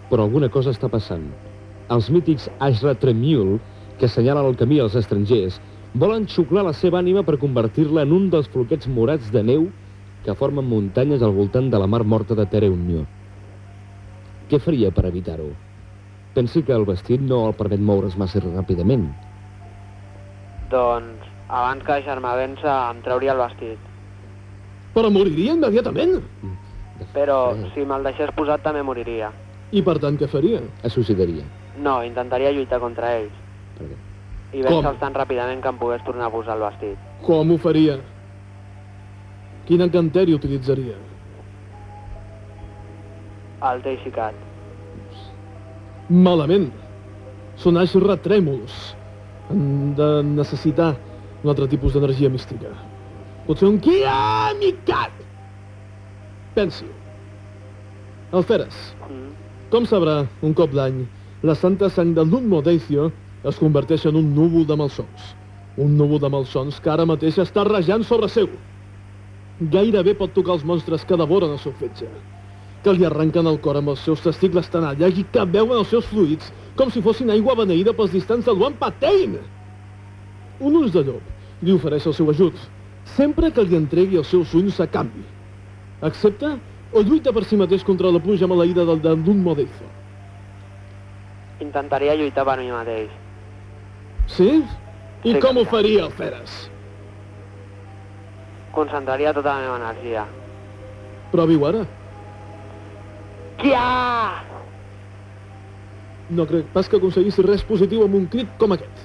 S9: Però alguna cosa està passant. Els mítics Ashra Tremule, que assenyalen el camí als estrangers, volen xuclar la seva ànima per convertir-la en un dels floquets morats de neu que formen muntanyes al voltant de la mar morta de Tereunió. Què faria per evitar-ho? Pensi que el vestit no el permet moure's massa ràpidament.
S13: Doncs, abans que deixar-me vèncer, em trauria el vestit.
S3: Però moriria immediatament.
S13: Però, si me'l deixés posat, també moriria.
S3: I per tant, què faria?
S9: Es suicidaria.
S13: No, intentaria lluitar contra ells.
S9: Per què?
S13: I vèncer-los tan ràpidament que em pogués tornar a posar el vestit.
S3: Com ho faria? Quin encanteri utilitzaria?
S13: El Teixicat.
S3: Malament. Són Ashra Trèmols. Han de necessitar un altre tipus d'energia mística. Potser un Kiamikat! Pensi. Alferes,
S13: Mm.
S3: com sabrà, un cop l'any, la santa sang de l'Unmo Deithio es converteix en un núvol de malsons. Un núvol de malsons que ara mateix està rajant sobre seu. Gairebé pot tocar els monstres que devoren el seu fetge, que li arrenquen el cor amb els seus testicles tanalla i que beuen els seus fluids com si fossin aigua beneïda pels distants de Luan Patein. Un ulls de llop li ofereix el seu ajut, sempre que li entregui els seus ulls a canvi. Accepta o lluita per si mateix contra la pluja maleïda del de d'un Modezo.
S13: Intentaria lluitar per mi mateix.
S3: Sí? I
S13: Sí,
S3: com ho faria, el Feres?
S13: Concentraria tota la meva energia.
S3: Provi-ho ara.
S13: Kia!
S3: No crec pas que aconseguissi res positiu amb un crit com aquest.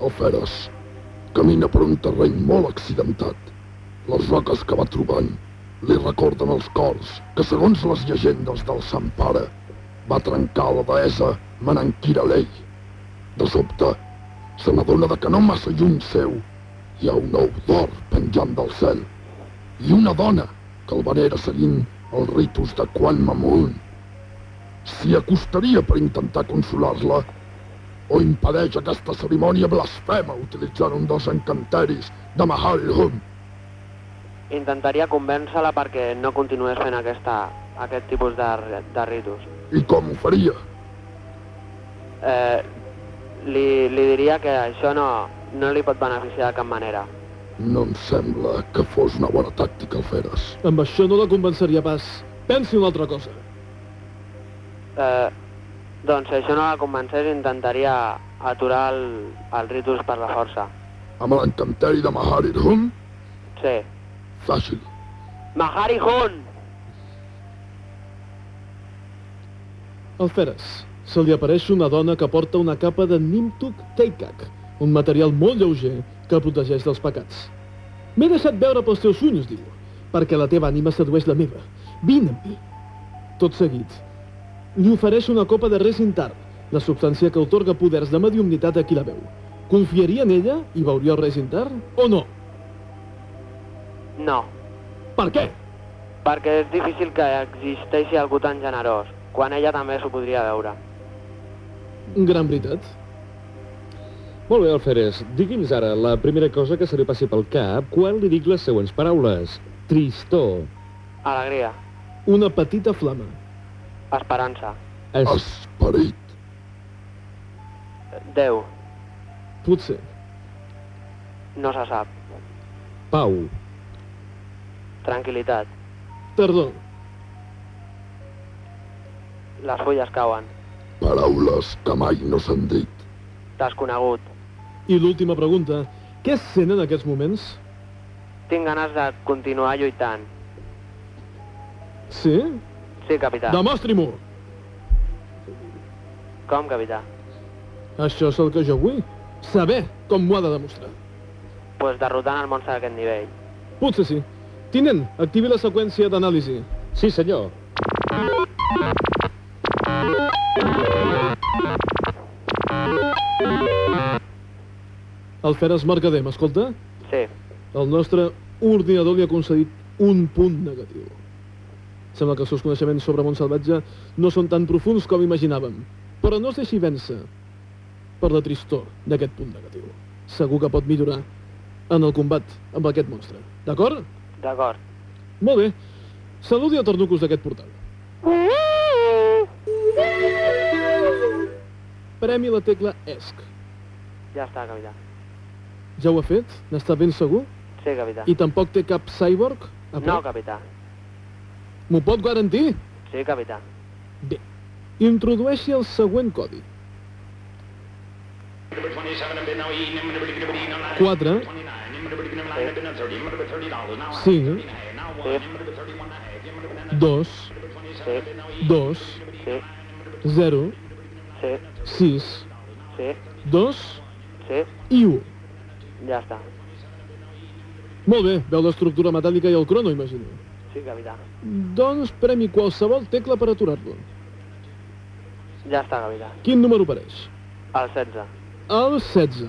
S4: El Feres camina per un terreny molt accidentat. Les roques que va trobant li recorden els cors que, segons les llegendes del Sant Pare, va trencar la deessa Menankiralei. De sobte, se n'adona que no massa lluny seu hi ha un ou d'or penjant del cel i una dona que el venera seguint els ritus de Quan Mamun. S'hi acostaria per intentar consolar-la o impedeix aquesta cerimònia blasfema utilitzant un dels encanteris de Mahal Hum.
S13: Intentaria convèncer-la perquè no continués fent aquesta, aquest tipus de, de ritus.
S4: I com ho faria?
S13: Eh, li, li diria que això no, no li pot beneficiar de cap manera.
S4: No em sembla que fos una bona tàctica, Alferes.
S3: Amb això no la convenceria pas. Pensi una altra cosa.
S13: Eh, doncs si això no la convencés, intentaria aturar el, el ritus per la força.
S4: Amb l'encanteri de Maharir Hun?
S13: Sí.
S4: Fàcil.
S13: Mahari Hun!
S3: Al Feres se li apareix una dona que porta una capa de Nimtuk Teikak, un material molt lleuger que protegeix dels pecats. M'he deixat veure pels teus ulls, diu, perquè la teva ànima sedueix la meva. Vine amb mi. Tot seguit, li ofereix una copa de resintar, la substància que otorga poders de mediumnitat a qui la veu. Confiaria en ella i veuria el resintar o no?
S13: No,
S3: Per què?
S13: perquè és difícil que existeixi algú tan generós, quan ella també s'ho podria veure.
S3: Gran veritat.
S9: Molt bé, Alferes, digui'ns ara la primera cosa que se li passi pel cap quan li dic les següents paraules. Tristor,
S13: Alegria,
S3: Una petita flama.
S13: Esperança,
S4: Esperit.
S13: Déu,
S3: Potser.
S13: no se sap,
S9: pau,
S13: tranquil·litat,
S3: Tardor.
S13: les fulles cauen,
S4: Paraules que mai no s'han dit.
S13: desconegut.
S3: I l'última pregunta. Què sent en aquests moments?
S13: Tinc ganes de continuar lluitant.
S3: Sí?
S13: Sí, capità.
S3: Demostri-m'ho!
S13: Com, capità?
S3: Això és el que jo vull. Saber com m'ho ha de demostrar.
S13: Pues derrotant el monstre d'aquest nivell.
S3: Potser sí. Tinent, activi la seqüència d'anàlisi.
S9: Sí, senyor.
S3: El Feres Mercader, m'escolta?
S13: Sí.
S3: El nostre ordinador li ha concedit un punt negatiu. Sembla que els seus coneixements sobre Montsalvatge no són tan profuns com imaginàvem, però no es deixi vèncer per la tristor d'aquest punt negatiu. Segur que pot millorar en el combat amb aquest monstre. D'acord?
S13: D'acord.
S3: Molt bé. Saludi a Tornucos d'aquest portal. Premi la tecla ESC.
S13: Ja està, capità.
S3: Ja ho ha fet? N'està ben segur?
S13: Sí, capità.
S3: I tampoc té cap cyborg? a
S13: No, capità.
S3: M'ho pot garantir?
S13: Sí, capità.
S3: Bé. Introdueixi el següent codi. 4, 5, 2, 2,
S13: Sí.
S3: 0,
S13: Sí.
S3: 6,
S13: Sí.
S3: 2
S13: Sí.
S3: i 1.
S13: Ja està.
S3: Molt bé, veu l'estructura metàl·lica i el crono, imagino.
S13: Sí, capità.
S3: Doncs premi qualsevol tecla per aturar-lo.
S13: Ja està, capità.
S3: Quin número apareix?
S13: El 16.
S3: El 16.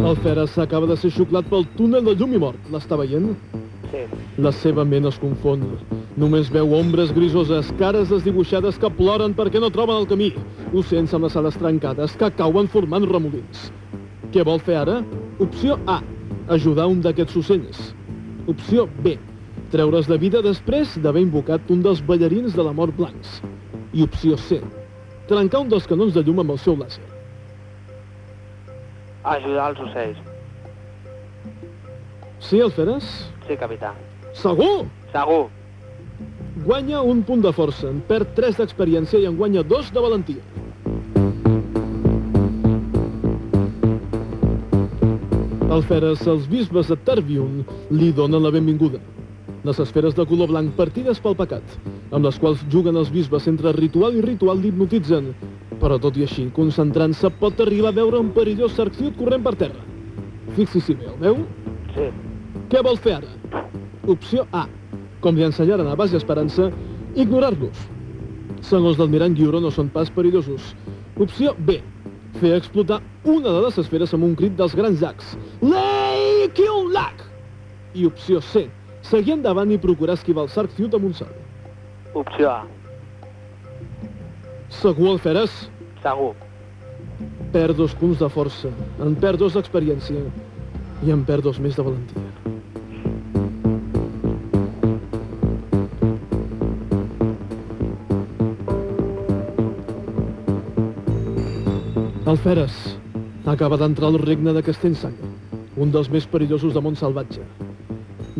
S3: El Feres s'acaba de ser xuclat pel túnel de llum i mort. L'està veient?
S13: Sí.
S3: La seva ment es confon. Només veu ombres grisoses, cares desdibuixades que ploren perquè no troben el camí. Ocells amb les ales trencades que cauen formant remolins. Què vol fer ara? Opció A. Ajudar un d'aquests ocells. Opció B. Treure's de vida després d'haver invocat un dels ballarins de la mort blancs. I opció C. Trencar un dels canons de llum amb el seu làser.
S13: Ajudar els ocells.
S3: Sí, el Feres?
S13: Sí, capità.
S3: Segur?
S13: Segur.
S3: Guanya un punt de força, en perd 3 d'experiència i en guanya 2 de valentia. Al Feres, els bisbes de Tarbiun li donen la benvinguda. Les esferes de color blanc partides pel pecat, amb les quals juguen els bisbes entre ritual i ritual l'hipnotitzen. Però tot i així, concentrant-se, pot arribar a veure un perillós sarxiut corrent per terra. Fixi-s'hi bé, el veu?
S13: Sí.
S3: Què vol fer ara? Opció A. Com li ensenyaren a base Esperança, ignorar-los. Segons l'almirant Guiuró no són pas perillosos. Opció B. Fer explotar una de les esferes amb un crit dels grans llacs. Lei Kion-Lak! I opció C. Seguir endavant i procurar esquivar el Sark Fiut amb un salt.
S13: Opció A.
S3: Segur el feres?
S13: Segur.
S3: Perd dos punts de força, en perd dos d'experiència i en perd dos més de valentia. Alferes acaba d'entrar al regne de Castellsang, un dels més perillosos de món salvatge.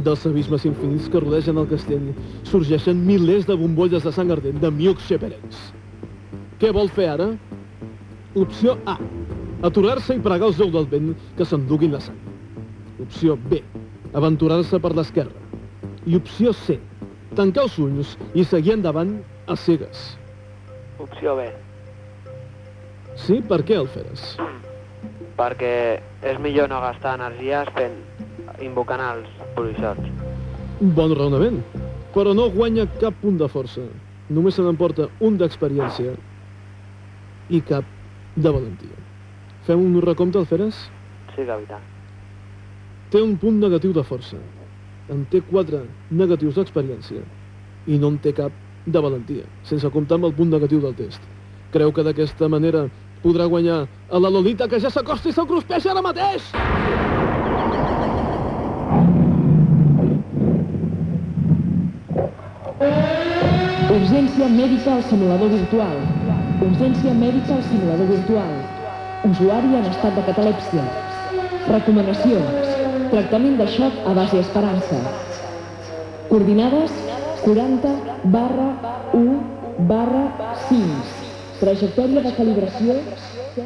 S3: Dels abismes infinits que rodegen el castell sorgeixen milers de bombolles de sang ardent de miucs xeperens. Què vol fer ara? Opció A. Aturar-se i pregar els déus del vent que s'enduguin la sang. Opció B. Aventurar-se per l'esquerra. I opció C. Tancar els ulls i seguir endavant a cegues.
S13: Opció B.
S3: Sí? Per què, Alferes?
S13: Perquè és millor no gastar energies fent... invocant els bruixots.
S3: Bon raonament. Però no guanya cap punt de força. Només se n'emporta un d'experiència i cap de valentia. Fem un recompte, Alferes?
S13: Sí, capità.
S3: Té un punt negatiu de força. En té quatre negatius d'experiència. I no en té cap de valentia, sense comptar amb el punt negatiu del test. Creu que d'aquesta manera podrà guanyar a la Lolita que ja s'acosta i se'l cruspeix ara mateix?
S11: Urgència mèdica al simulador virtual. Urgència mèdica al simulador virtual. Usuari en estat de catalèpsia. Recomanacions. Tractament de xoc a base esperança. Coordinades 40 barra 1 barra 5. Trajectòria de calibració 7.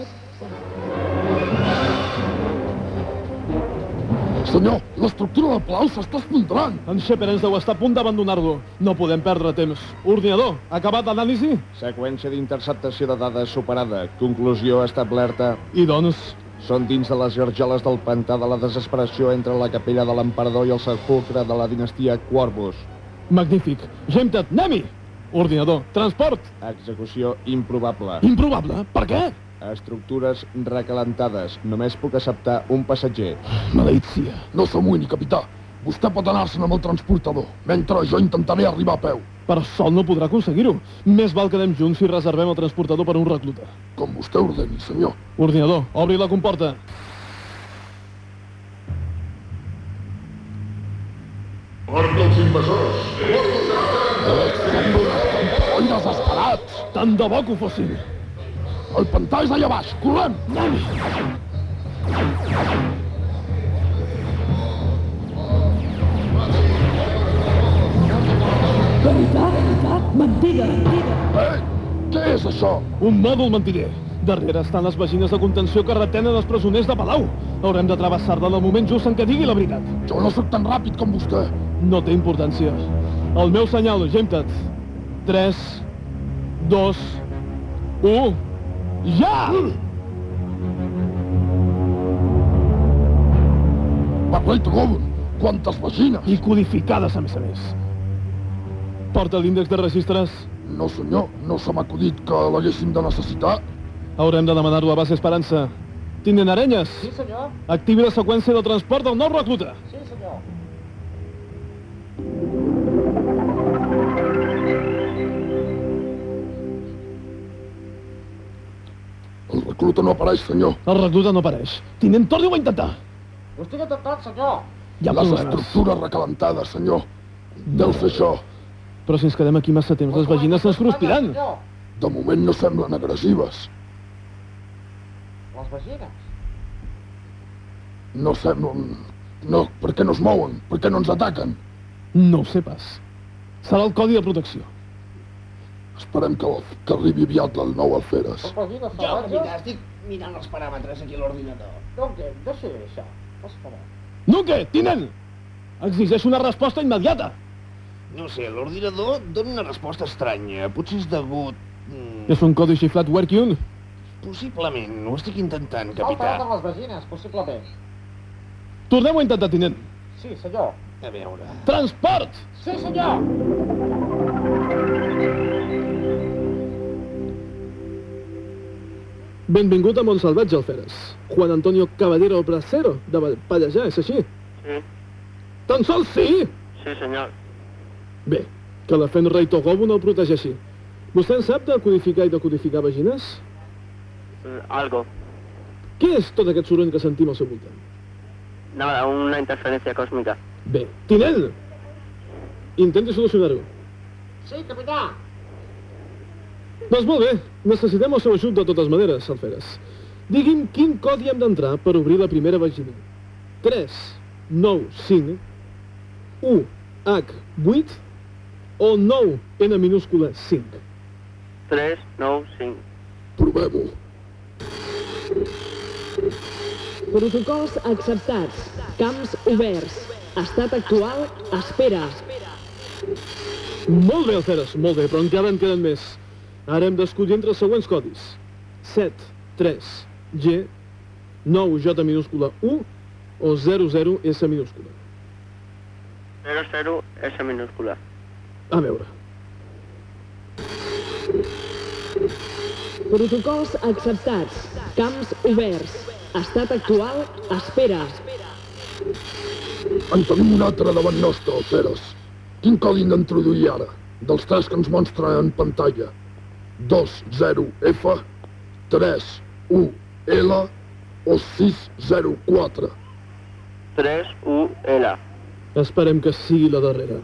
S4: Senyor, l'estructura del palau s'està esfondrant.
S3: En Shepard ens deu estar a punt d'abandonar-lo. No podem perdre temps. Ordinador, acabat l'anàlisi?
S10: Seqüència d'interceptació de dades superada. Conclusió establerta.
S3: I doncs?
S10: Són dins de les garjoles del pantà de la desesperació entre la capella de l'emperador i el sepulcre de la dinastia Corvus.
S3: Magnífic. Gemtet, anem-hi! Ordinador, transport!
S10: Execució improbable.
S3: Improbable? Per què?
S10: Estructures recalentades. Només puc acceptar un passatger.
S4: Maleícia. No s'amoïni, capità. Vostè pot anar-se'n amb el transportador, mentre jo intentaré arribar a peu.
S3: Per sol no podrà aconseguir-ho. Més val que anem junts i reservem el transportador per un recluta.
S4: Com vostè ordeni, senyor.
S3: Ordinador, obri la comporta.
S2: Porta els invasors!
S4: Oi, desesperats!
S3: Tant de bo que ho fossin.
S4: El pantà és allà baix, correm!
S11: Veritat, veritat, mentida, mentida.
S4: Eh, què és això?
S3: Un mòdul mentider. Darrere estan les vagines de contenció que retenen els presoners de Palau. Haurem de travessar-la en el moment just en què digui la veritat.
S4: Jo no sóc tan ràpid com vostè.
S3: No té importància. El meu senyal, Gemtet. 3, 2, 1... Ja!
S4: Barreto Gobon, quantes vagines!
S3: I codificades, a més a més. Porta l'índex de registres?
S4: No, senyor. No se m'ha acudit que l'haguéssim de necessitar.
S3: Haurem de demanar-ho a base Esperança. Tinent Arenyes,
S15: Sí, senyor.
S3: activi la seqüència de transport del nou recluta.
S15: Sí, senyor.
S4: Recluta no apareix, senyor.
S3: El recluta no apareix. Tinent, torni-ho a intentar.
S15: Ho estic intentant, senyor.
S3: Ja
S4: Les
S3: problemes.
S4: estructures recalentades, senyor. Deu ser això.
S3: Però si ens quedem aquí massa temps, les vagines se'ns cruspiran.
S4: De moment no semblen agressives.
S15: les vagines.
S4: No semblen... No, per què no es mouen? Per què no ens ataquen?
S3: No ho sé pas. Serà el codi de protecció.
S4: Esperem que, que arribi aviat el nou alferes.
S5: Jo, capità, estic mirant els paràmetres aquí a l'ordinador.
S15: Què, deixa això. Espera.
S3: Nuke, tinent! Exigeix una resposta immediata.
S5: No sé, l'ordinador dona una resposta estranya. Potser és degut... Mm,
S3: És un codi xifrat Werkyun.
S5: possiblement, ho estic intentant,
S15: S'ha
S5: capità.
S15: amb les vagines, possiblement.
S3: Tornem-ho a intentar, tinent.
S15: Sí, senyor.
S5: A veure...
S3: Transport!
S15: Sí, senyor.
S3: Benvingut a Montsalvatge, Alferes. Juan Antonio Caballero Bracero, de Pallejà, és així?
S13: Sí,
S3: Tan sols sí?
S13: sí, senyor.
S3: Bé, que la Fen Rei Togobo no el protegeixi. Vostè en sap de codificar i de codificar vagines?
S13: Mm, Algo.
S3: Què és tot aquest soroll que sentim al seu voltant?
S13: Nada, una interferència còsmica.
S3: Bé, tinent! Intenti solucionar-ho.
S15: Sí, capità.
S3: Doncs molt bé, necessitem el seu ajut de totes maneres, Alferes. Digui'm quin codi hem d'entrar per obrir la primera vagina. 3, 9, 5, 1, H, 8 o 9, N minúscula, 5.
S13: 3, 9, 5.
S4: Provem-ho.
S11: Protocols acceptats. Camps oberts. Estat actual, espera.
S3: Molt bé, Alferes, molt bé, però encara en queden més. Ara hem d'escollir entre els següents codis. 7, 3, G, 9, J minúscula, 1 o 00, S minúscula.
S13: 0, 0, S minúscula.
S3: A veure.
S11: Protocols acceptats. Camps oberts. Estat actual, espera.
S4: En tenim un altre davant nostre, Alferes. Quin codi hem d'introduir ara? Dels tres que ens mostra en pantalla. 2, 0, F, 3, 1, L o 6, 0, 4.
S13: 3, 1, L.
S3: Esperem que sigui la darrera.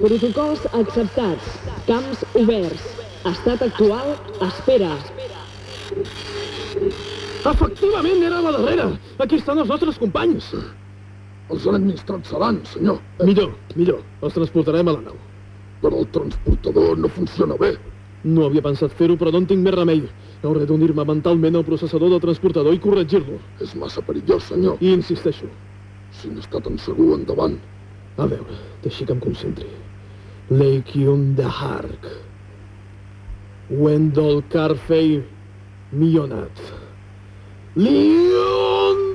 S11: Protocols acceptats. Camps oberts. Estat actual, espera.
S3: Efectivament, era la darrera. Aquí estan els nostres companys.
S4: Els han administrat seran, senyor.
S3: Millor, millor. Els transportarem a la nau.
S4: Però el transportador no funciona bé.
S3: No havia pensat fer-ho, però no en tinc més remei. Hauré d'unir-me mentalment al processador del transportador i corregir-lo.
S4: És massa perillós, senyor.
S3: I insisteixo.
S4: Si n'està tan segur, endavant.
S3: A veure, deixi que em concentri. Leikium de Hark. Wendell Carfei Mionat. Liondan!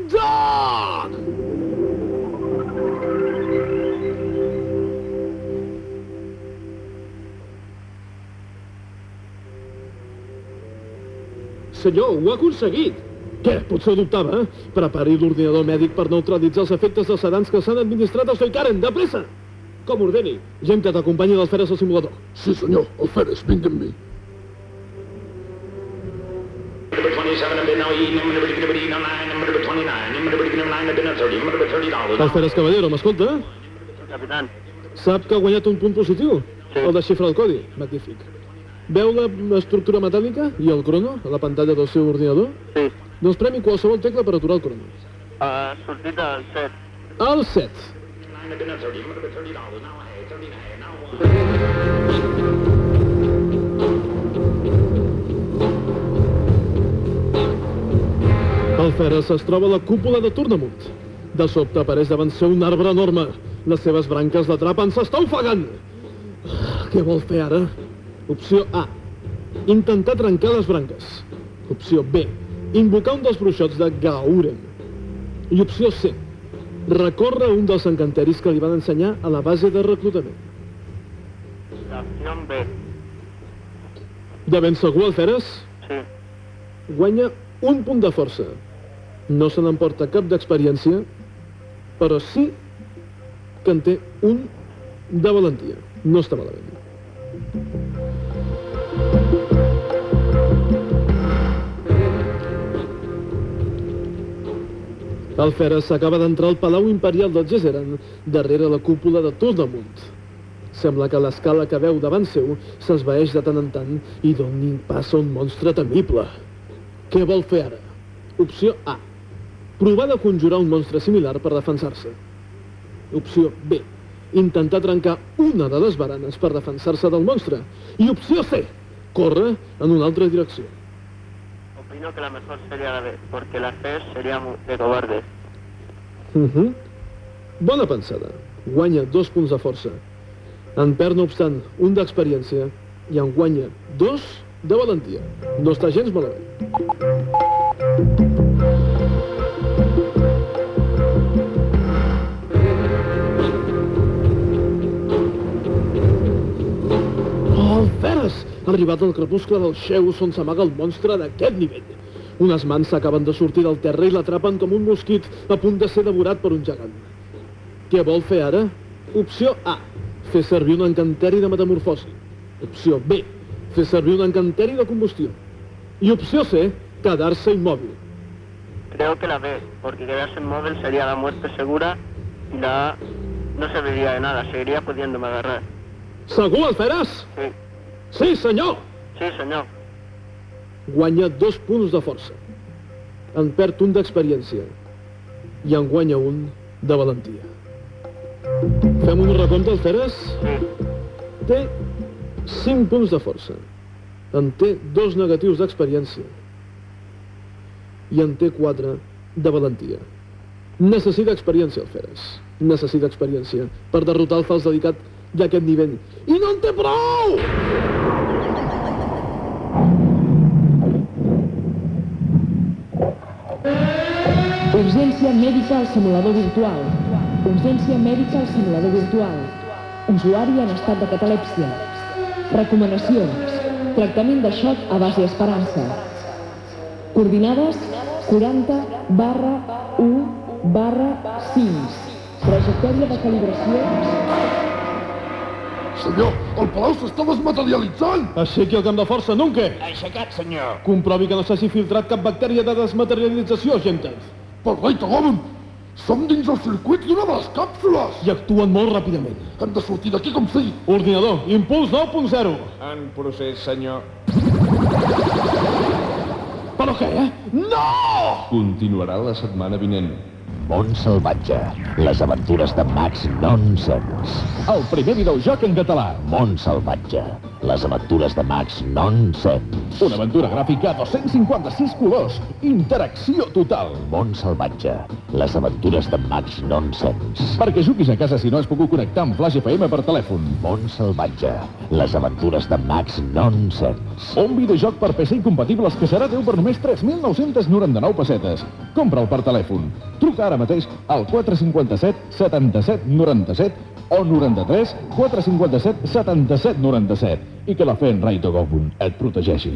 S3: Senyor, ho ha aconseguit! Què? Potser ho dubtava, eh? Prepari l'ordinador mèdic per neutralitzar els efectes dels sedants que s'han administrat a Soikaren. De pressa! Com ordeni. Gent que t'acompanyi les feres al simulador.
S4: Sí, senyor. Alferes, vingui amb mi.
S14: Number 27, I've been now eating, number 29, number 29, number 29, I've been at 30, number 30 dollars.
S3: Alferes Caballero, m'escolta?
S13: Capitán.
S3: Sap que ha guanyat un punt positiu?
S13: Sí.
S3: El de xifra el codi? Magnífic. Veu l'estructura metàl·lica i el crono a la pantalla del seu ordinador?
S13: Sí.
S3: Doncs premi qualsevol tecla per aturar el crono.
S13: Uh, sortit al 7.
S3: El 7.
S14: I've been at 30, number 30 dollars. Now I have 30 now, now one.
S3: El Feres es troba a la cúpula de Tornamunt. De sobte apareix davant seu un arbre enorme. Les seves branques l'atrapen, s'està ofegant. Ah, Què vol fer ara? Opció A. Intentar trencar les branques. Opció B. Invocar un dels bruixots de Gauren. I opció C. Recórrer un dels encanteris que li van ensenyar a la base de reclutament.
S13: La opción B.
S3: De ben segur, el Feres
S13: Sí.
S3: guanya un punt de força. No se n'emporta cap d'experiència, però sí que en té un de valentia. No està malament. El Feres s'acaba d'entrar al Palau Imperial del Gesseran, darrere la cúpula de Tornamunt. Sembla que l'escala que veu davant seu s'esvaeix de tant en tant i d'on passa un monstre temible. Què vol fer ara? Opció A. Provar de conjurar un monstre similar per defensar-se. Opció B. Intentar trencar una de les baranes per defensar-se del monstre. I opció C. Córrer en una altra direcció.
S13: Opino que la mejor sería la B, porque la C sería de cobarde.
S3: Uh -huh. Bona pensada. Guanya dos punts de força. En perd, no obstant, un d'experiència i en guanya dos de valentia. No està gens malament. Arribat el crepuscle del Xeus on s'amaga el monstre d'aquest nivell. Unes mans s'acaben de sortir del terra i l'atrapen com un mosquit a punt de ser devorat per un gegant. Què vol fer ara? Opció A. Fer servir un encanteri de metamorfosi. Opció B. Fer servir un encanteri de combustió. I opció C. Quedar-se immòbil.
S13: Creo que la B, porque quedarse inmóvil sería la muerte segura y la A no serviría de nada, seguiría pudiéndome agarrar.
S3: Segur el faràs?
S13: Sí.
S3: Sí, senyor!
S13: Sí, senyor.
S3: guanya dos punts de força. En perd un d'experiència. I en guanya un de valentia. Fem un recompte, el Feres? Té 5 punts de força. En té dos negatius d'experiència. I en té 4 de valentia. Necessita experiència, el Feres. Necessita experiència per derrotar el fals dedicat d'aquest nivell. I no en té prou!
S11: Urgència mèdica al simulador virtual. Urgència mèdica al simulador virtual. Usuari en estat de catalèpsia. Recomanacions. Tractament de xoc a base esperança. Coordinades 40 barra 1 barra 5. Trajectòria de calibració...
S4: Senyor, el palau s'està desmaterialitzant!
S3: Aixequi el camp de força, Nunke!
S8: Aixecat, senyor.
S3: Comprovi que no s'hagi filtrat cap bactèria de desmaterialització, Gentes.
S4: Per rei Tagòmon! Som dins el circuit d'una de les càpsules!
S3: I actuen molt ràpidament.
S4: Hem de sortir d'aquí com sigui.
S3: Ordinador, impuls 9.0.
S10: En procés, senyor.
S3: Però què, eh? No!
S16: Continuarà la setmana vinent.
S1: Món salvatge. Les aventures de Max Nonsens.
S16: El primer videojoc en català.
S1: Món salvatge. Les aventures de Max Nonsens.
S16: Una aventura gràfica a 256 colors. Interacció total.
S1: Món salvatge. Les aventures de Max Nonsens.
S16: Perquè juguis a casa si no has pogut connectar amb Flash FM per telèfon.
S1: Món salvatge. Les aventures de Max Nonsens.
S16: Un videojoc per PC incompatibles que serà teu per només 3.999 pessetes. Compra'l per telèfon. Truca ara mateix al 457 77 97 o 93 457 77 97 i que la fe en Rai Togobun et protegeixi.